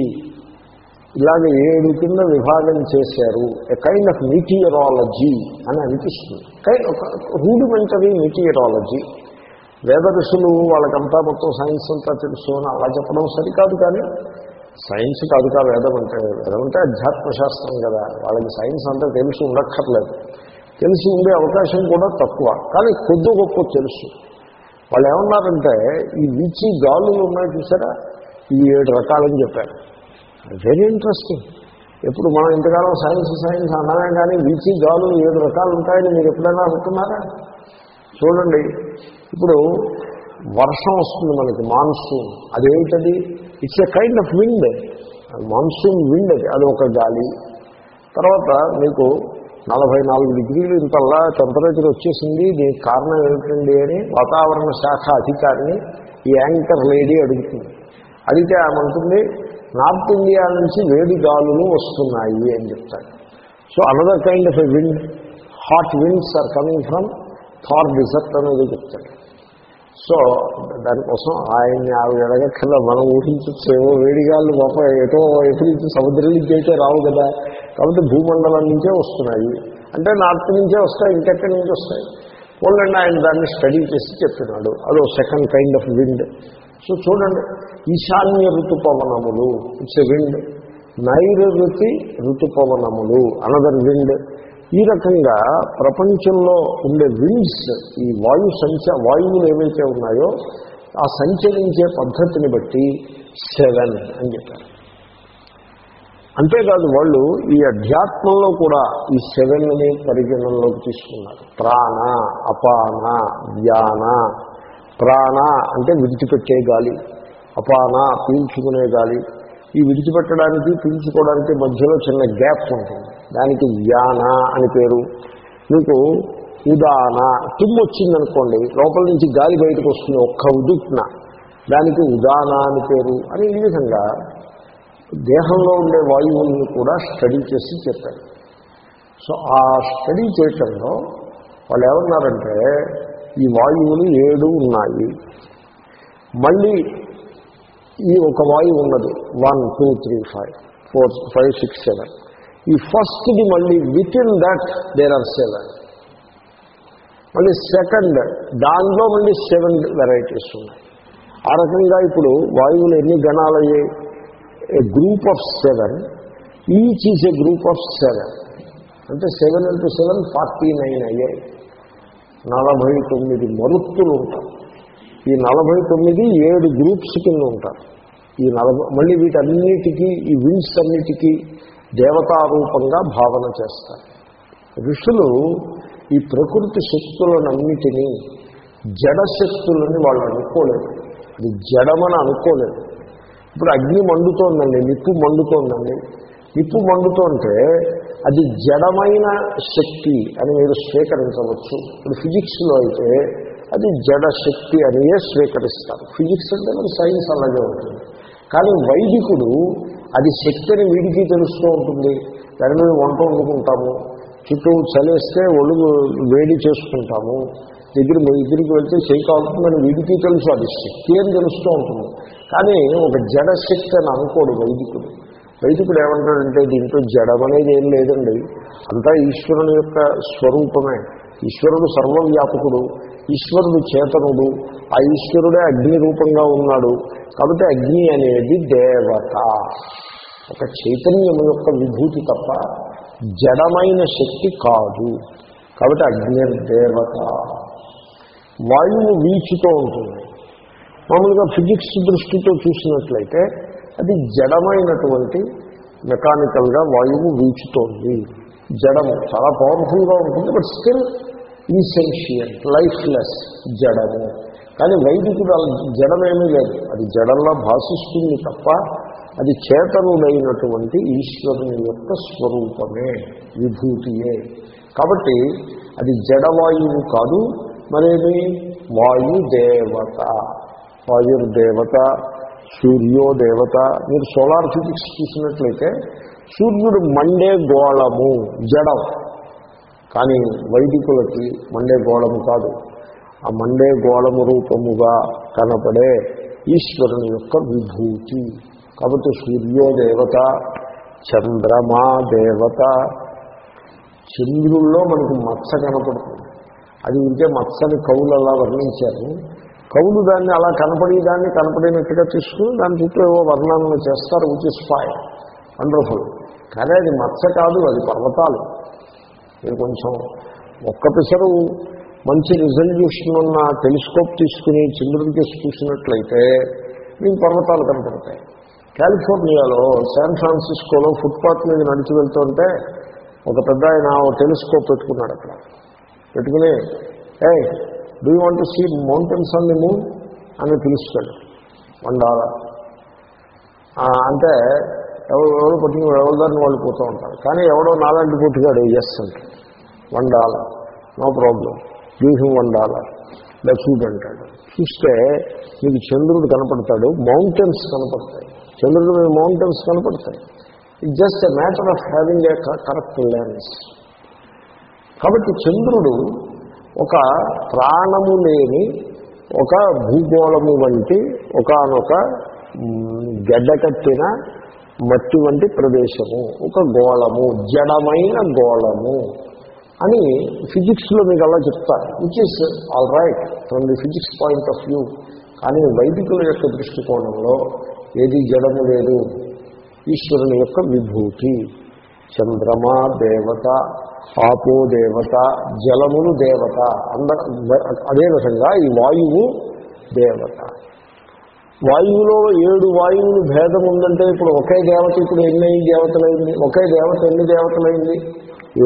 Speaker 1: ఇలాగ ఏడు కింద విభాగం చేశారు. ఎ కైండ్ ఆఫ్ మీటియరాలజీ అని అనిపిస్తుంది. కైండ్ ఒక రూడిమెంటరీ మీటియరాలజీ వేద ఋషులు వాళ్ళకంతా మొత్తం సైన్స్ అంతా తెలుసు అని అలా చెప్పడం సరికాదు కానీ సైన్స్ కాదు కా వేదం అంటే వేదం అంటే అధ్యాత్మశాస్త్రం కదా. వాళ్ళకి సైన్స్ అంతా తెలిసి ఉండక్కర్లేదు. తెలిసి ఉండే అవకాశం కూడా తక్కువ. కానీ కొద్ది గొప్ప తెలుసు. వాళ్ళు ఏమన్నారంటే ఈ వీచి గాలులు ఉన్నాయి చూసారా? ఈ ఏడు రకాలని చెప్పారు. వెరీ ఇంట్రెస్టింగ్ ఎప్పుడు మనం ఇంతకాలం సైన్స్ సైన్స్ అన్నామే కానీ వీచి గాలు ఏడు రకాలు ఉంటాయని మీరు ఎప్పుడైనా అనుకున్నారా? చూడండి. ఇప్పుడు వర్షం వస్తుంది మనకి monsoon. అదేమిటది it's a kind of wind monsoon wind అది అది ఒక గాలి. తర్వాత మీకు నలభై నాలుగు డిగ్రీలు ఇంతల్లా టెంపరేచర్ వచ్చేసింది దీనికి కారణం ఏమిటండి అని వాతావరణ శాఖ అధికారిని ఈ యాంకర్ లేడీ అడుగుతుంది. అడిగితే ఆమె అంటుంది నార్త్ ఇండియా నుంచి వేడి గాలులు వస్తున్నాయి అని చెప్తాడు so another kind of a wind hot winds are coming from Thar desert అనేది చెప్తాడు సో దానికోసం ఆయన్ని ఆవిడ అడగక్కర్లా మనం ఊహించచ్చేమో వేడిగాళ్ళు గొప్ప ఎటో ఎటు నుంచి సముద్రం నుంచి అయితే రావు కదా. కాబట్టి భూమండలం నుంచే వస్తున్నాయి. అంటే నార్త్ నుంచే వస్తాయి ఇంకెక్కడి నుంచి వస్తాయి. పోలండి ఆయన దాన్ని స్టడీ చేసి చెప్తున్నాడు అదో second kind of wind. So చూడండి ఈశాన్య ఋతుపవనములు. It's a wind. నైరుతి ఋతుపవనములు. Another wind. ఈ రకంగా ప్రపంచంలో ఉండే విండ్స్ ఈ వాయు సంచ వాయువులు ఏవైతే ఉన్నాయో ఆ సంచరించే పద్ధతిని బట్టి సెవెన్ అని చెప్పారు. అంతేకాదు వాళ్ళు ఈ అధ్యాత్మంలో కూడా ఈ సెవెన్ని పరిగణనలోకి తీసుకున్నారు. ప్రాణ అపాన ధ్యాన. ప్రాణ అంటే విడిచిపెట్టే గాలి అపాన పీల్చుకునే గాలి. ఈ విడిచిపెట్టడానికి పీల్చుకోవడానికి మధ్యలో చిన్న గ్యాప్ ఉంటుంది. దానికి వ్యాన అని పేరు. మీకు ఉదాన తుమ్ము వచ్చిందనుకోండి లోపల నుంచి గాలి బయటకు వస్తుంది ఒక్క ఉదుట్న. దానికి ఉదాన అని పేరు. అని ఈ విధంగా దేహంలో ఉండే వాయువుల్ని కూడా స్టడీ చేసి చెప్పారు. సో ఆ స్టడీ చేయటంలో వాళ్ళు ఏమన్నారంటే ఈ వాయువులు ఏడు ఉన్నాయి. మళ్ళీ ఈ ఒక వాయువు ఉన్నది. One two three five four five six seven. ఈ ఫస్ట్ది మళ్ళీ with in that there are seven మళ్ళీ సెకండ్ దానిలో మళ్ళీ సెవెన్ వెరైటీస్ ఉన్నాయి. ఆ రకంగా ఇప్పుడు వాయువులు ఎన్ని గణాలయ్యాయి? A group of seven each is a group of seven అంటే seven into seven forty nine అయ్యాయి. నలభై తొమ్మిది మరుత్తులు ఉంటారు ఈ నలభై తొమ్మిది ఏడు గ్రూప్స్ కింద ఉంటారు ఈ నలభై మళ్ళీ వీటన్నిటికీ ఈ విన్స్ అన్నిటికీ దేవతారూపంగా భావన చేస్తారు ఋషులు ఈ ప్రకృతి శక్తులనన్నిటినీ జడశక్తులని వాళ్ళు అనుకోలేదు. అది జడమని అనుకోలేదు. ఇప్పుడు అగ్ని మండుతోందండి నిప్పు మండుతోందండి. నిప్పు మండుతోంటే అది జడమైన శక్తి అని మీరు స్వీకరించవచ్చు. ఇప్పుడు ఫిజిక్స్లో అయితే అది జడ శక్తి అనియే స్వీకరిస్తారు. ఫిజిక్స్ అంటే మరి సైన్స్ అలాగే ఉంటుంది. కానీ వైదికుడు అది శక్తిని వీడికి తెలుస్తూ ఉంటుంది. దాని మీద వంట వండుకుంటాము. చుట్టూ చలేస్తే ఒళ్ళు వేడి చేసుకుంటాము. దగ్గర దగ్గరికి వెళ్తే చేయి కాలుతుందని వీడికి తెలుసు అది శక్తి అని తెలుస్తూ ఉంటుంది. కానీ ఒక జడశక్తి అని అనుకోడు వైదికుడు. వైదికుడు ఏమంటాడంటే దీంట్లో జడమనేది ఏం లేదండి. అంతా ఈశ్వరుని యొక్క స్వరూపమే. ఈశ్వరుడు సర్వవ్యాపకుడు ఈశ్వరుడు చేతనుడు ఆ ఈశ్వరుడే అగ్ని రూపంగా ఉన్నాడు. కాబట్టి అగ్ని అనేది దేవత. ఒక చైతన్యం యొక్క విభూతి తప్ప జడమైన శక్తి కాదు. కాబట్టి అగ్ని దేవత. వాయువు వీచుతూ ఉంటుంది. మామూలుగా ఫిజిక్స్ దృష్టితో చూసినట్లయితే అది జడమైనటువంటి మెకానికల్గా వాయువు వీచుతోంది. జడము చాలా పవర్ఫుల్గా ఉంటుంది బట్ స్టిల్ ఈసెన్షియల్ లైఫ్లెస్ జడము. కానీ వైదికుడు జడమేమీ లేదు. అది జడంలో భాషిస్తుంది తప్ప అది చేతనుడైనటువంటి ఈశ్వరుని యొక్క స్వరూపమే విభూతియే. కాబట్టి అది జడవాయువు కాదు మరేమి? వాయుదేవత. వాయుర్దేవత సూర్యో దేవత మీరు సోలార్ ఫిజిక్స్ చూసినట్లయితే సూర్యుడు మండే గోళము జడం. కానీ వైదికులకి మండే గోళము కాదు. ఆ మండే గోళము రూపముగా కనపడే ఈశ్వరుని యొక్క విభూతి. కాబట్టి సూర్యోదేవత చంద్రమా దేవత చంద్రుల్లో మనకు మత్స కనపడుతుంది. అది ఉంటే మత్సని కవులు అలా వర్ణించారు. కవులు దాన్ని అలా కనపడి దాన్ని కనపడినట్టుగా తీసుకుని దాని చుట్టూ ఏవో వర్ణనలు చేస్తారు విచ్ ఇస్ ఫైన్ వండర్ఫుల్ కానీ అది మత్స కాదు అది పర్వతాలు. మీరు కొంచెం ఒక్క పిసరు మంచి రిజల్యూషన్ ఉన్న టెలిస్కోప్ తీసుకుని చంద్రుడి కేసు చూసినట్లయితే మీకు పర్వతాలు కనపడతాయి. కాలిఫోర్నియాలో శాన్ ఫ్రాన్సిస్కోలో ఫుట్పాత్ మీద నడిచి వెళ్తుంటే ఒక పెద్ద ఆయన ఓ టెలిస్కోప్ పెట్టుకున్నాడు అక్కడ. పెట్టుకుని ఏ do you want see mountains on the moon అని పిలుస్తాడు. One dollar. అంటే ఎవరు ఎవరు పట్టుకుని ఎవరిదారిని వాళ్ళు పోతూ ఉంటారు. కానీ ఎవడో నాలాంటి పుట్టుగాడు ఎస్ అంటే. One dollar. No problem. Give him one dollar. ఇలా అంటాడు. చూస్తే మీకు చంద్రుడు కనపడతాడు మౌంటైన్స్ కనపడతాయి. చంద్రుడు మీద మౌంటైన్స్ కనపడతాయి. It just a matter of having a correct lens కాబట్టి చంద్రుడు ఒక ప్రాణము లేని ఒక భూగోళము వంటి ఒకనొక గడ్డకట్టిన మట్టి వంటి ప్రదేశము. ఒక గోళము జడమైన గోళము అని ఫిజిక్స్లో మీకు అలా చెప్తారు which is all right from the physics point of view కానీ వైదికుల యొక్క దృష్టికోణంలో ఏది జడము లేదు? ఈశ్వరుని యొక్క విభూతి. చంద్రమా దేవత ఆపో దేవత జలములు దేవత అంద అదే విధంగా ఈ వాయువు దేవత. వాయువులో ఏడు వాయువులు భేదం ఉందంటే ఇప్పుడు ఒకే దేవత ఇప్పుడు ఎన్ని దేవతలైంది? ఒకే దేవత ఎన్ని దేవతలైంది?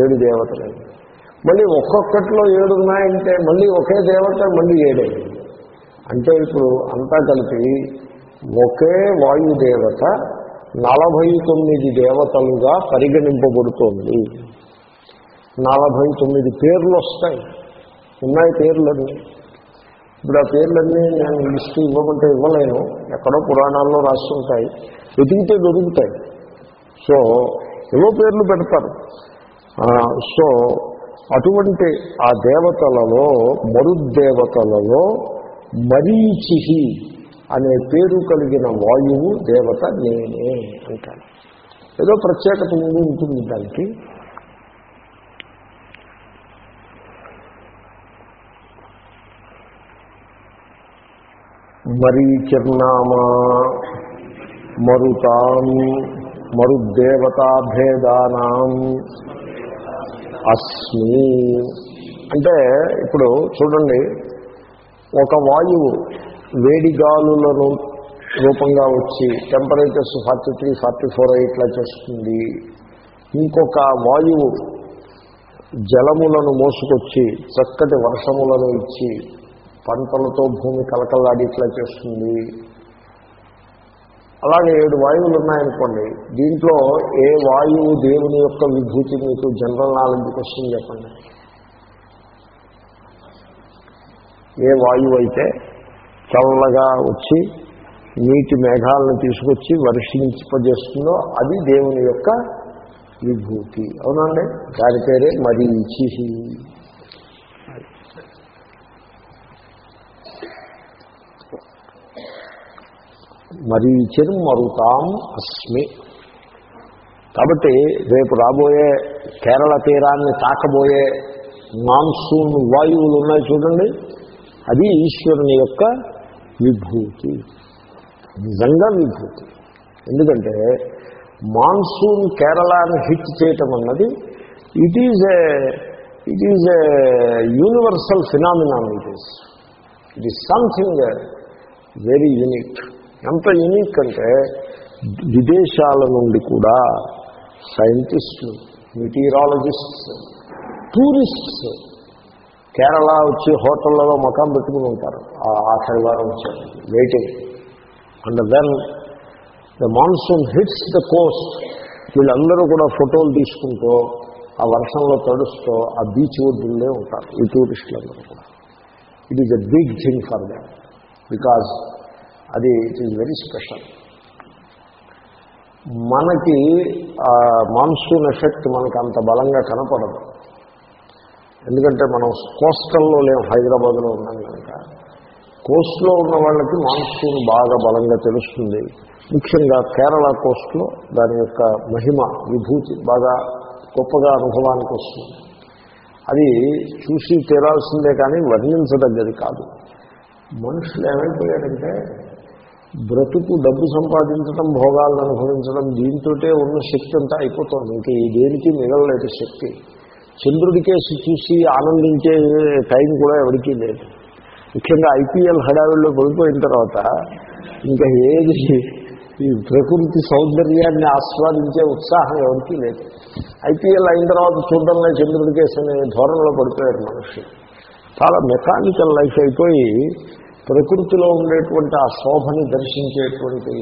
Speaker 1: ఏడు దేవతలైంది. మళ్ళీ ఒక్కొక్కటిలో ఏడు ఉన్నాయంటే మళ్ళీ ఒకే దేవత మళ్ళీ ఏడైంది అంటే ఇప్పుడు అంతా కలిపి ఒకే వాయుదేవత నలభై తొమ్మిది దేవతలుగా పరిగణింపబడుతోంది. నలభై తొమ్మిది పేర్లు వస్తాయి ఉన్నాయి పేర్లన్నీ. ఇప్పుడు ఆ పేర్లన్నీ నేను లిస్టు ఇవ్వమంటే ఇవ్వలేను. ఎక్కడో పురాణాల్లో రాసి ఉంటాయి. వెతికితే దొరుకుతాయి. సో ఏవో పేర్లు పెడతారు. సో అటువంటి ఆ దేవతలలో మరుద్దేవతలలో మరీచిహి అనే పేరు కలిగిన వాయువు దేవత నేనే అంటాను ఏదో ప్రత్యేకత ఉంది ఉంటుంది దానికి. మరీచిర్నామా మరుతాం మరుద్దేవతాభేదానాం అస్మి అంటే ఇప్పుడు చూడండి ఒక వాయువు వేడిగాలులను రూపంగా వచ్చి temperatures forty three forty four ఇట్లా చేస్తుంది. ఇంకొక వాయువు జలములను మోసుకొచ్చి చక్కటి వర్షములను ఇచ్చి పంటలతో భూమి కలకల్లాడి ఇట్లా చేస్తుంది. అలాగే ఏడు వాయువులు ఉన్నాయనుకోండి దీంట్లో ఏ వాయువు దేవుని యొక్క విభూతి మీకు జనరల్ నాలెడ్జ్కి వస్తుంది చెప్పండి. ఏ వాయువు అయితే చల్లగా వచ్చి నీటి మేఘాలను తీసుకొచ్చి వర్షింపజేస్తుందో అది దేవుని యొక్క విభూతి. అవునండి దాని పేరే మరీచి మరీచిర్ మరుతాం అస్మి. కాబట్టి రేపు రాబోయే కేరళ తీరాన్ని తాకబోయే మాన్సూన్ వాయువులు ఉన్నాయి చూడండి. అది ఈశ్వరుని యొక్క విభూతి. నిజంగా విభూతి. ఎందుకంటే మాన్సూన్ కేరళని హిట్ చేయటం అన్నది it is a it is a universal phenomenon it is it is something very unique ఎంత యూనిక్ అంటే విదేశాల నుండి కూడా సైంటిస్టులు మెటీరాలజిస్ట్స్ టూరిస్ట్స్ కేరళ వచ్చి హోటళ్ళలో మకాం పెట్టుకుని ఉంటారు. ఆ ఆఖరి వారం వచ్చారు waiting and then the monsoon hits the coast వీళ్ళందరూ కూడా ఫోటోలు తీసుకుంటూ ఆ వర్షంలో తడుస్తూ ఆ బీచ్ ఒడ్డులే ఉంటారు. ఈ టూరిస్టులందరూ కూడా. It is a big thing for them because అది ఇట్ ఈజ్ వెరీ స్పెషల్ మనకి మాన్సూన్ ఎఫెక్ట్ మనకు అంత బలంగా కనపడదు. ఎందుకంటే మనం కోస్టల్లో లేము హైదరాబాద్లో ఉన్నాం కనుక. కోస్ట్లో ఉన్న వాళ్ళకి మాన్సూన్ బాగా బలంగా తెలుస్తుంది. ముఖ్యంగా కేరళ కోస్ట్లో దాని యొక్క మహిమ విభూతి బాగా గొప్పగా అనుభవానికి వస్తుంది. అది చూసి తీరాల్సిందే కానీ వర్ణించదగ్గది కాదు. మనుషులు ఏమైపోయారంటే బ్రతుకు డబ్బు సంపాదించడం భోగాలను అనుభవించడం దీంతోటే ఉన్న శక్తి అంతా అయిపోతుంది. ఇంకా ఈ దేనికి మిగలలేదు శక్తి. చంద్రుడి కేసు చూసి ఆనందించే టైం కూడా ఎవరికీ లేదు. ముఖ్యంగా ఐపీఎల్ హడావిడిలో పడిపోయిన తర్వాత ఇంకా ఏది ఈ ప్రకృతి సౌందర్యాన్ని ఆస్వాదించే ఉత్సాహం ఎవరికీ లేదు. ఐపీఎల్ అయిన తర్వాత చూడడంలో చంద్రుడి కేసు అనే ధోరణిలో పడిపోయారు మనుషులు. చాలా మెకానికల్ లైఫ్ అయిపోయి ప్రకృతిలో ఉండేటువంటి ఆ శోభని దర్శించేటువంటి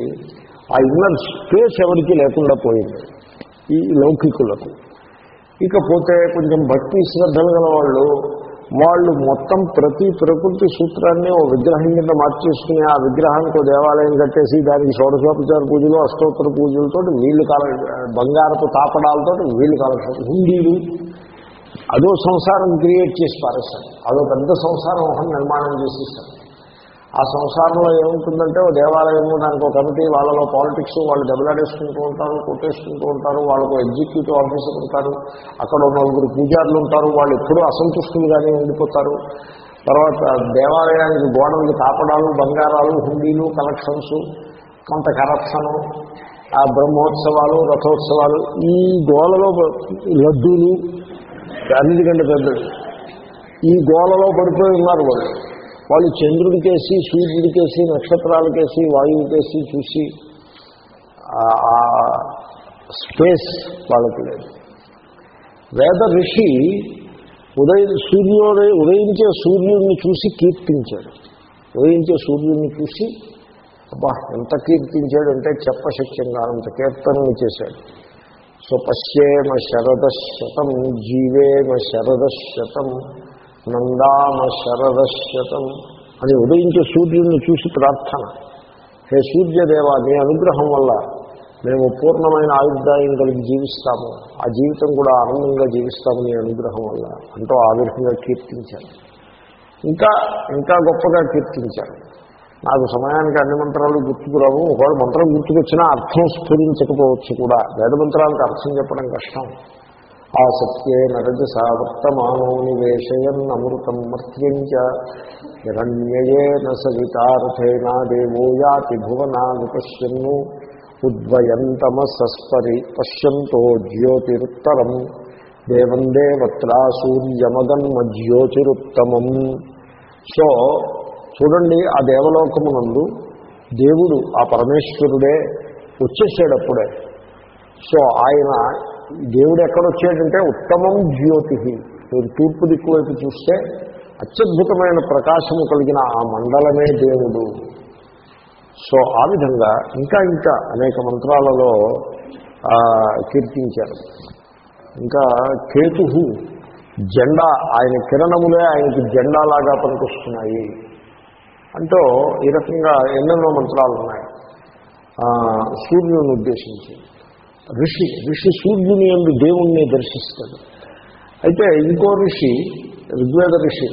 Speaker 1: ఆ ఇన్నర్ స్పేస్ ఎవరికి లేకుండా పోయింది. ఈ లౌకికులకు. ఇకపోతే కొంచెం భక్తి శ్రద్ధలు గల వాళ్ళు వాళ్ళు మొత్తం ప్రతి ప్రకృతి సూత్రాన్ని ఓ విగ్రహం కింద మార్చేసుకుని ఆ విగ్రహానికి దేవాలయం కట్టేసి దానికి షోడశోపచార పూజలు అష్టోత్తర పూజలతో వీళ్ళు కాల బంగారపు తాపడాలతో వీళ్ళు కాల హుండీలు. అదో సంసారం క్రియేట్ చేసి పారేస్తారు అదో పెద్ద సంసారం నిర్మాణం చేసేస్తారు ఆ సంసారంలో ఏముంటుందంటే ఓ దేవాలయము దానికి ఒక కమిటీ వాళ్ళలో పాలిటిక్స్ వాళ్ళు దెబ్బలాడేసుకుంటూ ఉంటారు కొట్టేసుకుంటూ ఉంటారు వాళ్ళకు ఎగ్జిక్యూటివ్ ఆఫీసర్ ఉంటారు అక్కడ నలుగురు పూజారులు ఉంటారు వాళ్ళు ఎప్పుడూ అసంతుష్టులుగానే ఉండిపోతారు. తర్వాత దేవాలయానికి గోడలు తాపడాలు బంగారాలు హుండీలు కలెక్షన్స్ కొంత కరప్షను ఆ బ్రహ్మోత్సవాలు రథోత్సవాలు ఈ గోలలో లడ్డూలు అన్నిటికంటే పెద్దది ఈ గోలలో పడిపోయి ఉన్నారు వాళ్ళు. వాళ్ళు చంద్రుడికేసి సూర్యుడికేసి నక్షత్రాలకేసి వాయువుకేసి చూసి స్పేస్ వాళ్ళకి లేదు. వేద ఋషి ఉదయ సూర్యోదయ ఉదయించే సూర్యుడిని చూసి కీర్తించాడు. ఉదయించే సూర్యుడిని చూసి అబ్బా ఎంత కీర్తించాడంటే చెప్పశక్యంగా అంత కీర్తనలు చేశాడు. సో పశ్యేమ శరదశతం జీవేమ శరదశతం నందామ శరదశతం అని ఉదయించే సూర్యుడిని చూసి ప్రార్థన. హే సూర్యదేవ నీ అనుగ్రహం వల్ల మేము పూర్ణమైన ఆయుర్దాయం కలిగి జీవిస్తాము. ఆ జీవితం కూడా ఆనందంగా జీవిస్తాము నీ అనుగ్రహం వల్ల అంటూ ఆ విధంగా ఇంకా ఇంకా గొప్పగా కీర్తించాను నాకు సమయానికి అన్ని మంత్రాలు గుర్తుకురావు ఒకవేళ మంత్రం గుర్తుకొచ్చినా అర్థం స్ఫురించకపోవచ్చు కూడా. వేద మంత్రాలకు అర్థం చెప్పడం కష్టం. ఆ సత్యే నరజసా వర్తమానో నివేశయన్ అమృతం మర్త్యంచ హిరణ్యయేన సవితార్థేనా దేవో యాతి భువనా ఉద్వయంతమసస్పరి పశ్యంతో జ్యోతిరుత్తరం దేవం దేవత్రా సూర్యమగన్మజ్యోతిరుత్తమం సో చూడండి ఆ దేవలోకమునందు దేవుడు ఆ పరమేశ్వరుడే వచ్చేసేటప్పుడే. సో ఆయన దేవుడు ఎక్కడొచ్చాడంటే ఉత్తమం జ్యోతి మీరు తూర్పు దిక్కు వైపు చూస్తే అత్యద్భుతమైన ప్రకాశము కలిగిన ఆ మండలమే దేవుడు. సో ఆ విధంగా ఇంకా ఇంకా అనేక మంత్రాలలో కీర్తించారు. ఇంకా కేతు జెండా ఆయన కిరణములే ఆయనకి జెండాలాగా పనికొస్తున్నాయి. అంటూ ఈ రకంగా ఎన్నెన్నో మంత్రాలు ఉన్నాయి సూర్యుని ఉద్దేశించి. ఋషి ఋషి సూర్యుని ఎందు దేవుణ్ణి దర్శిస్తాడు. అయితే ఇంకో ఋషి ఋగ్వేద ఋషి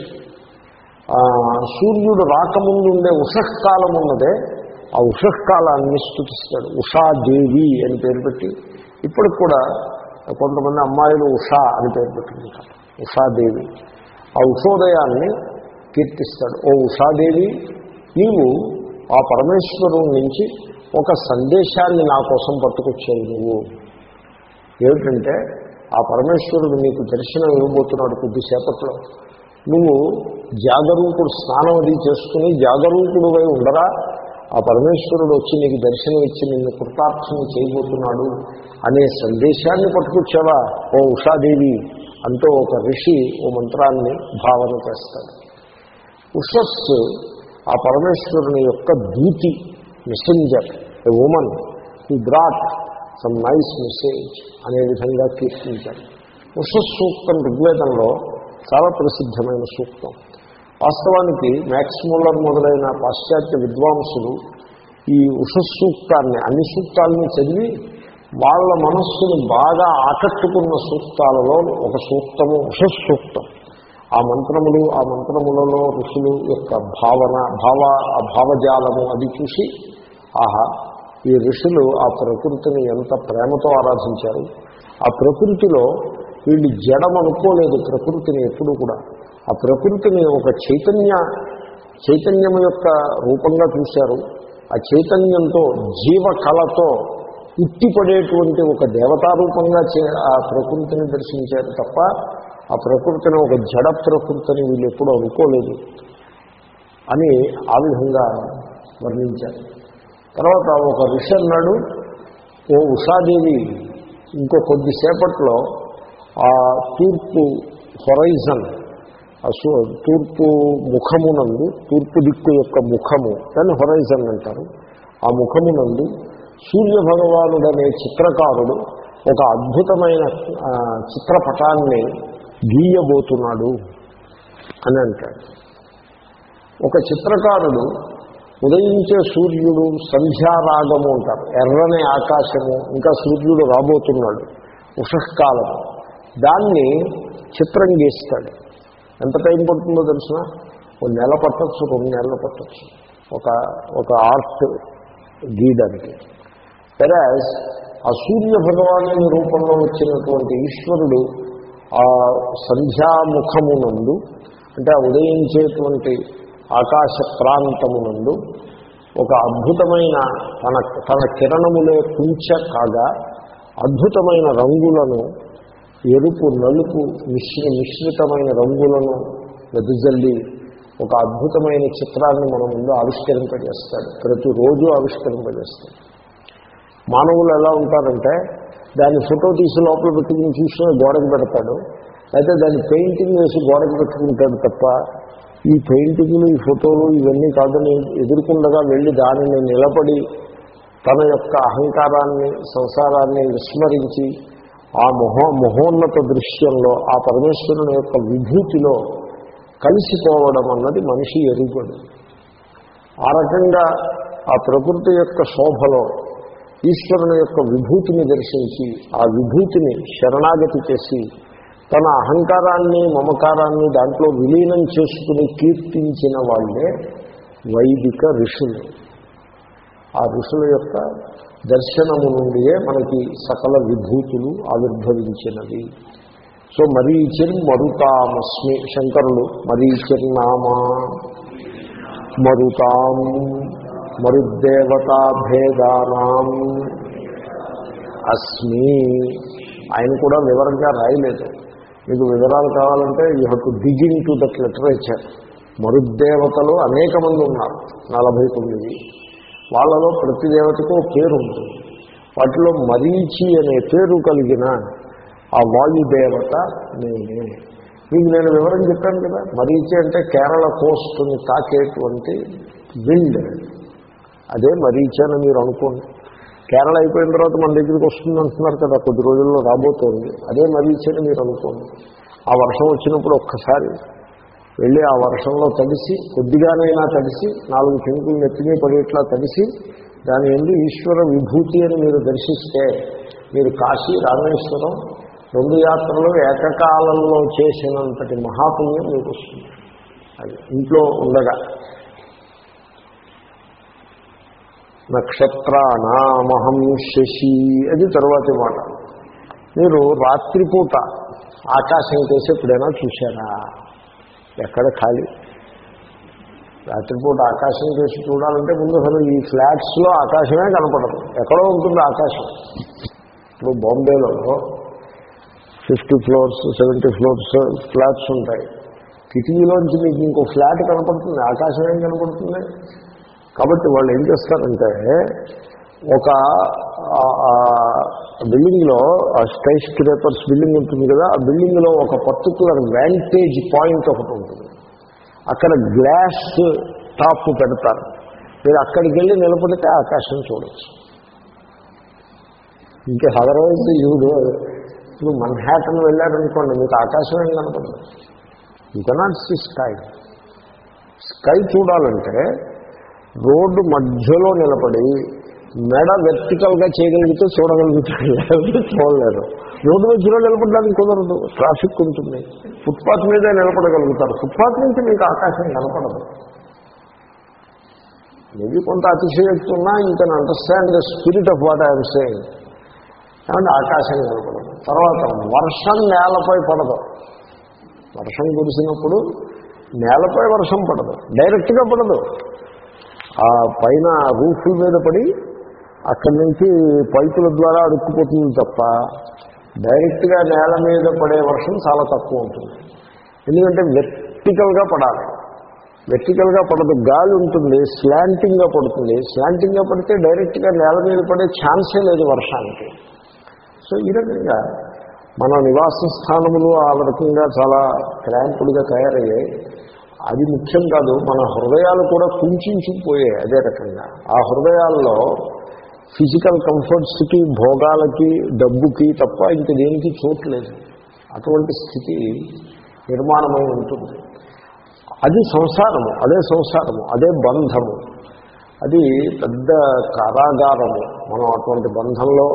Speaker 1: ఆ, సూర్యుడు రాకముందు ఉండే ఉషకాలం ఉన్నదే ఆ ఉషకాలాన్ని స్థుతిస్తాడు ఉషాదేవి అని పేరు పెట్టి ఇప్పటికి కూడా కొంతమంది అమ్మాయిలు ఉషా అని పేరు పెట్టుకుంటారు. ఉషాదేవి ఆ ఉషోదయాన్ని కీర్తిస్తాడు. ఓ ఉషాదేవి నీవు ఆ పరమేశ్వరుడి నుంచి ఒక సందేశాన్ని నా కోసం పట్టుకొచ్చావు నువ్వు. ఏమిటంటే ఆ పరమేశ్వరుడు నీకు దర్శనం ఇవ్వబోతున్నాడు కొద్దిసేపట్లో. నువ్వు జాగరూకుడు స్నానం అది చేసుకుని జాగరూకుడు ఉండరా? ఆ పరమేశ్వరుడు వచ్చి నీకు దర్శనం ఇచ్చి నిన్ను కృతార్థం చేయబోతున్నాడు అనే సందేశాన్ని పట్టుకొచ్చావా? ఓ ఉషాదేవి అంటూ ఒక ఋషి ఓ మంత్రాన్ని భావన చేస్తాడు. ఉషస్సు ఆ పరమేశ్వరుని యొక్క దూతి messenger a woman he brought some nice message అనే విధంగా కీర్తించారు ఉషస్ సూక్తం ఋగ్వేదంలో చాలా ప్రసిద్ధమైన సూక్తం. వాస్తవానికి మ్యాక్స్ ముల్లర్ మొదలైన పాశ్చాత్య విద్వాంసులు ఈ ఉషస్ సూక్తాన్ని అన్ని సూక్తాలని చదివి వాళ్ళ మనస్సును బాగా ఆకట్టుకున్న సూక్తాలలో ఒక సూక్తము ఉషస్ సూక్తం. ఆ మంత్రములు ఆ మంత్రములలో ఋషులు యొక్క భావన భావ ఆ భావజాలము అది చూసి ఆహా ఈ ఋషులు ఆ ప్రకృతిని ఎంత ప్రేమతో ఆరాధించారు? ఆ ప్రకృతిలో వీళ్ళు జడం అనుకోలేదు ప్రకృతిని ఎప్పుడూ కూడా. ఆ ప్రకృతిని ఒక చైతన్య చైతన్యం యొక్క రూపంగా చూశారు. ఆ చైతన్యంతో జీవ కళతో ఉట్టిపడేటువంటి ఒక దేవతారూపంగా చే- ఆ ప్రకృతిని దర్శించారు తప్ప ఆ ప్రకృతిని ఒక జడ ప్రకృతిని వీళ్ళు ఎప్పుడూ అనుకోలేదు అని ఆ విధంగా వర్ణించారు. తర్వాత ఒక ఋషి అన్నాడు ఓ ఉషాదేవి ఇంకో కొద్దిసేపట్లో ఆ తూర్పు హొరైజన్ ఆ సు- తూర్పు ముఖమునందు తూర్పు దిక్కు యొక్క ముఖము దాన్ని హొరైజన్ అంటారు. ఆ ముఖమునందు సూర్య భగవానుడనే చిత్రకారుడు ఒక అద్భుతమైన చిత్రపటాన్ని గీయబోతున్నాడు అని అంటాడు. ఒక చిత్రకారుడు ఉదయించే సూర్యుడు సంధ్యారాగము అంటారు. ఎర్రని ఆకాశము ఇంకా సూర్యుడు రాబోతున్నాడు ఉషఃకాలము దాన్ని చిత్రం గీస్తాడు ఎంత టైం పడుతుందో తెలిసిన ఒక నెల పట్టచ్చు రెండు నెలలు పట్టచ్చు. ఒక ఒక ఆర్ట్ గీయడానికి. వెరాజ్ ఆ సూర్య భగవాను రూపంలో వచ్చినటువంటి ఈశ్వరుడు ఆ సంధ్యాముఖమునందు అంటే ఆ ఉదయించేటువంటి ఆకాశ ప్రాంతమునందు ఒక అద్భుతమైన తన తన కిరణములే కుంచ కాగా అద్భుతమైన రంగులను ఎరుపు నలుపు మిశ్ర మిశ్రితమైన రంగులను వెదజల్లి ఒక అద్భుతమైన చిత్రాన్ని మన ముందు ఆవిష్కరింపజేస్తాడు. ప్రతిరోజు ఆవిష్కరింపజేస్తాడు. మానవులు ఎలా ఉంటారంటే దాన్ని ఫోటో తీసి లోపల పెట్టుకుని చూసుకుని గోడకు పెడతాడు. అయితే దాన్ని పెయింటింగ్ వేసి గోడకు పెట్టుకుంటాడు తప్ప ఈ పెయింటింగ్లు ఈ ఫోటోలు ఇవన్నీ కాదని ఎదుర్కొండగా వెళ్ళి దానిని నిలబడి తన యొక్క అహంకారాన్ని సంసారాన్ని విస్మరించి ఆ మొహో మహోన్నత దృశ్యంలో ఆ పరమేశ్వరుని యొక్క విభూతిలో కలిసిపోవడం అన్నది మనిషి ఎరుగుడు. ఆ రకంగా ఆ ప్రకృతి యొక్క శోభలో ఈశ్వరుని యొక్క విభూతిని దర్శించి ఆ విభూతిని శరణాగతి చేసి తన అహంకారాన్ని మమకారాన్ని దాంట్లో విలీనం చేసుకుని కీర్తించిన వాళ్ళే వైదిక ఋషులు. ఆ ఋషుల యొక్క దర్శనము నుండియే మనకి సకల విభూతులు ఆవిర్భవించినవి. సో మరీచిర్ మరుతామస్మి శంకరులు మరీచిర్నామా మరుతాం మరుద్దేవతాభేదానాం అస్మి. ఆయన కూడా వివరంగా రాయలేదు. మీకు వివరాలు కావాలంటే you have to digging to that literature మరుద్దేవతలు అనేక మంది ఉన్నారు నలభై తొమ్మిది. వాళ్ళలో ప్రతి దేవతకు పేరు ఉంటుంది. వాటిలో మరీచి అనే పేరు కలిగిన ఆ వాయుదేవత నేనే. మీకు నేను వివరం చెప్పాను కదా మరీచి అంటే కేరళ కోస్ట్ని తాకేటువంటి విండ్. అదే మరీచి అని మీరు అనుకోండి. కేరళ అయిపోయిన తర్వాత మన దగ్గరికి వస్తుంది అంటున్నారు కదా కొద్ది రోజుల్లో రాబోతోంది. అదే మరీచని మీరు అనుకోండి. ఆ వర్షం వచ్చినప్పుడు ఒక్కసారి వెళ్ళి ఆ వర్షంలో తడిసి కొద్దిగానైనా తడిసి నాలుగు చెంకులు నెత్తిని పడేట్లా తడిసి దాని ఎందు ఈశ్వర విభూతి అని మీరు దర్శిస్తే మీరు కాశీ రామేశ్వరం రెండు యాత్రలు ఏకకాలంలో చేసినంతటి మహాపుణ్యం మీకు వస్తుంది. అది ఇంట్లో ఉండగా. నక్షత్రానామహం శశి అది తరువాతి మాట. మీరు రాత్రిపూట ఆకాశం కేసి ఎప్పుడైనా చూశారా? ఎక్కడ ఖాళీ? రాత్రిపూట ఆకాశం చేసి చూడాలంటే ముందు అసలు ఈ ఫ్లాట్స్లో ఆకాశమే కనపడదు. ఎక్కడో ఉంటుంది ఆకాశం. ఇప్పుడు బాంబేలో fifty floors seventy floors flats ఉంటాయి. కిటికీలోంచి మీకు ఇంకో ఫ్లాట్ కనపడుతుంది. ఆకాశం ఏం కనపడుతుంది? కాబట్టి వాళ్ళు ఏం చేస్తారంటే ఒక బిల్డింగ్లో స్కై స్క్రేపర్స్ బిల్డింగ్ ఉంటుంది కదా ఆ బిల్డింగ్లో ఒక పర్టికులర్ వ్యాంటేజ్ పాయింట్ ఒకటి ఉంటుంది. అక్కడ గ్లాస్ టాప్ పెడతారు. మీరు అక్కడికి వెళ్ళి నిలబడితే ఆకాశం చూడొచ్చు. ఇంకా అదర్వైజ్ యూడు ఇప్పుడు మన్హాటన్ వెళ్ళారనుకోండి మీకు ఆకాశం ఏం కనపడదు. You cannot see sky. Sky చూడాలంటే రోడ్డు మధ్యలో నిలబడి మెడ వెర్టికల్గా చేయగలిగితే చూడగలుగుతాడు. చూడలేరు రోడ్డు మధ్యలో నిలబడడానికి కుదరదు. ట్రాఫిక్ ఉంటుంది. ఫుట్పాత్ మీదే నిలబడగలుగుతారు. ఫుట్పాత్ నుంచి మీకు ఆకాశం కనపడదు. మేబీ కొంత అతిశయోక్తి ఉన్నా you can understand the spirit of what I'm saying కాబట్టి ఆకాశం కనపడదు. తర్వాత వర్షం నేలపై పడదు. వర్షం కురిసినప్పుడు నేలపై వర్షం పడదు. డైరెక్ట్గా పడదు. ఆ పైన రూఫ్ల మీద పడి అక్కడి నుంచి పైపుల ద్వారా అడుక్కుపోతుంది తప్ప డైరెక్ట్గా నేల మీద పడే వర్షం చాలా తక్కువ ఉంటుంది. ఎందుకంటే వెర్టికల్గా పడాలి. వెర్టికల్గా పడదు. గాలి ఉంటుంది. స్లాంటింగ్గా పడుతుంది. స్లాంటింగ్గా పడితే డైరెక్ట్గా నేల మీద పడే ఛాన్సే లేదు వర్షానికి. సో ఈ రకంగా మన నివాస స్థానములు ఆ రకంగా చాలా క్రాంపుడ్గా తయారయ్యాయి. అది ముఖ్యం కాదు మన హృదయాలు కూడా కుంచుకుపోయాయి అదే రకంగా. ఆ హృదయాల్లో ఫిజికల్ కంఫర్ట్స్కి భోగాలకి డబ్బుకి తప్ప ఇంక దేనికి చోట్లేదు అటువంటి స్థితి నిర్మాణమై ఉంటుంది. అది సంసారము అదే సంసారము అదే బంధము. అది పెద్ద కారాగారము. మనం అటువంటి బంధంలో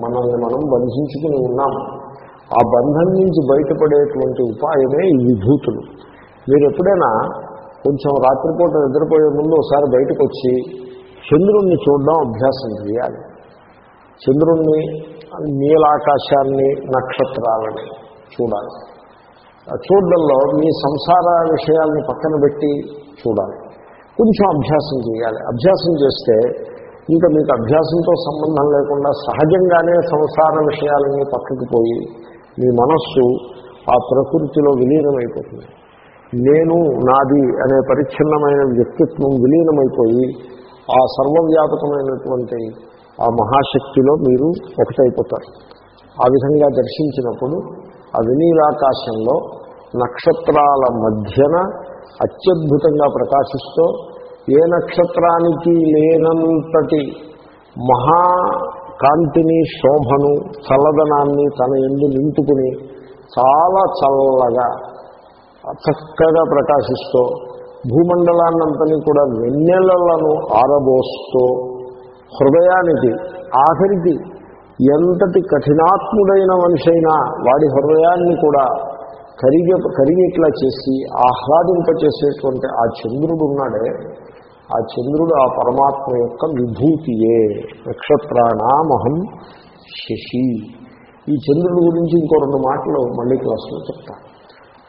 Speaker 1: మనల్ని మనం బంధించుకుని ఉన్నాం. ఆ బంధం నుంచి బయటపడేటువంటి ఉపాయమే ఈ విభూతులు. మీరు ఎప్పుడైనా కొంచెం రాత్రిపూట నిద్రపోయే ముందు ఒకసారి బయటకు వచ్చి చంద్రుణ్ణి చూడడం అభ్యాసం చేయాలి. చంద్రుణ్ణి నీలాకాశాన్ని నక్షత్రాలని చూడాలి. ఆ చూడడంలో మీ సంసార విషయాల్ని పక్కన పెట్టి చూడాలి. కొంచెం అభ్యాసం చేయాలి. అభ్యాసం చేస్తే ఇంకా మీకు అభ్యాసంతో సంబంధం లేకుండా సహజంగానే సంసార విషయాలన్నీ పక్కకు పోయి మీ మనస్సు ఆ ప్రకృతిలో విలీనమైపోతుంది. నేను నాది అనే పరిచ్ఛిన్నమైన వ్యక్తిత్వం విలీనమైపోయి ఆ సర్వవ్యాపకమైనటువంటి ఆ మహాశక్తిలో మీరు ఒకటైపోతారు. ఆ విధంగా దర్శించినప్పుడు ఆ వినీలాకాశంలో నక్షత్రాల మధ్యన అత్యద్భుతంగా ప్రకాశిస్తూ ఏ నక్షత్రానికి లేనంతటి మహాకాంతిని శోభను చల్లదనాన్ని తన ఎందు నింపుకుని చాలా చల్లగా చక్కగా ప్రకాశిస్తూ భూమండలాన్నంతని కూడా వెన్నెలలను ఆరబోస్తూ హృదయానికి ఆఖరికి ఎంతటి కఠినాత్ముడైన మనిషైనా వాడి హృదయాన్ని కూడా కరిగే కరిగేట్లా చేసి ఆహ్లాదింపచేసేటువంటి ఆ చంద్రుడు ఉన్నాడే. ఆ చంద్రుడు ఆ పరమాత్మ యొక్క విభూతియే. నక్షత్రాణామహం శశి. ఈ చంద్రుడి గురించి ఇంకో రెండు మాటలు మళ్ళీ క్లాస్లో చెప్తాను.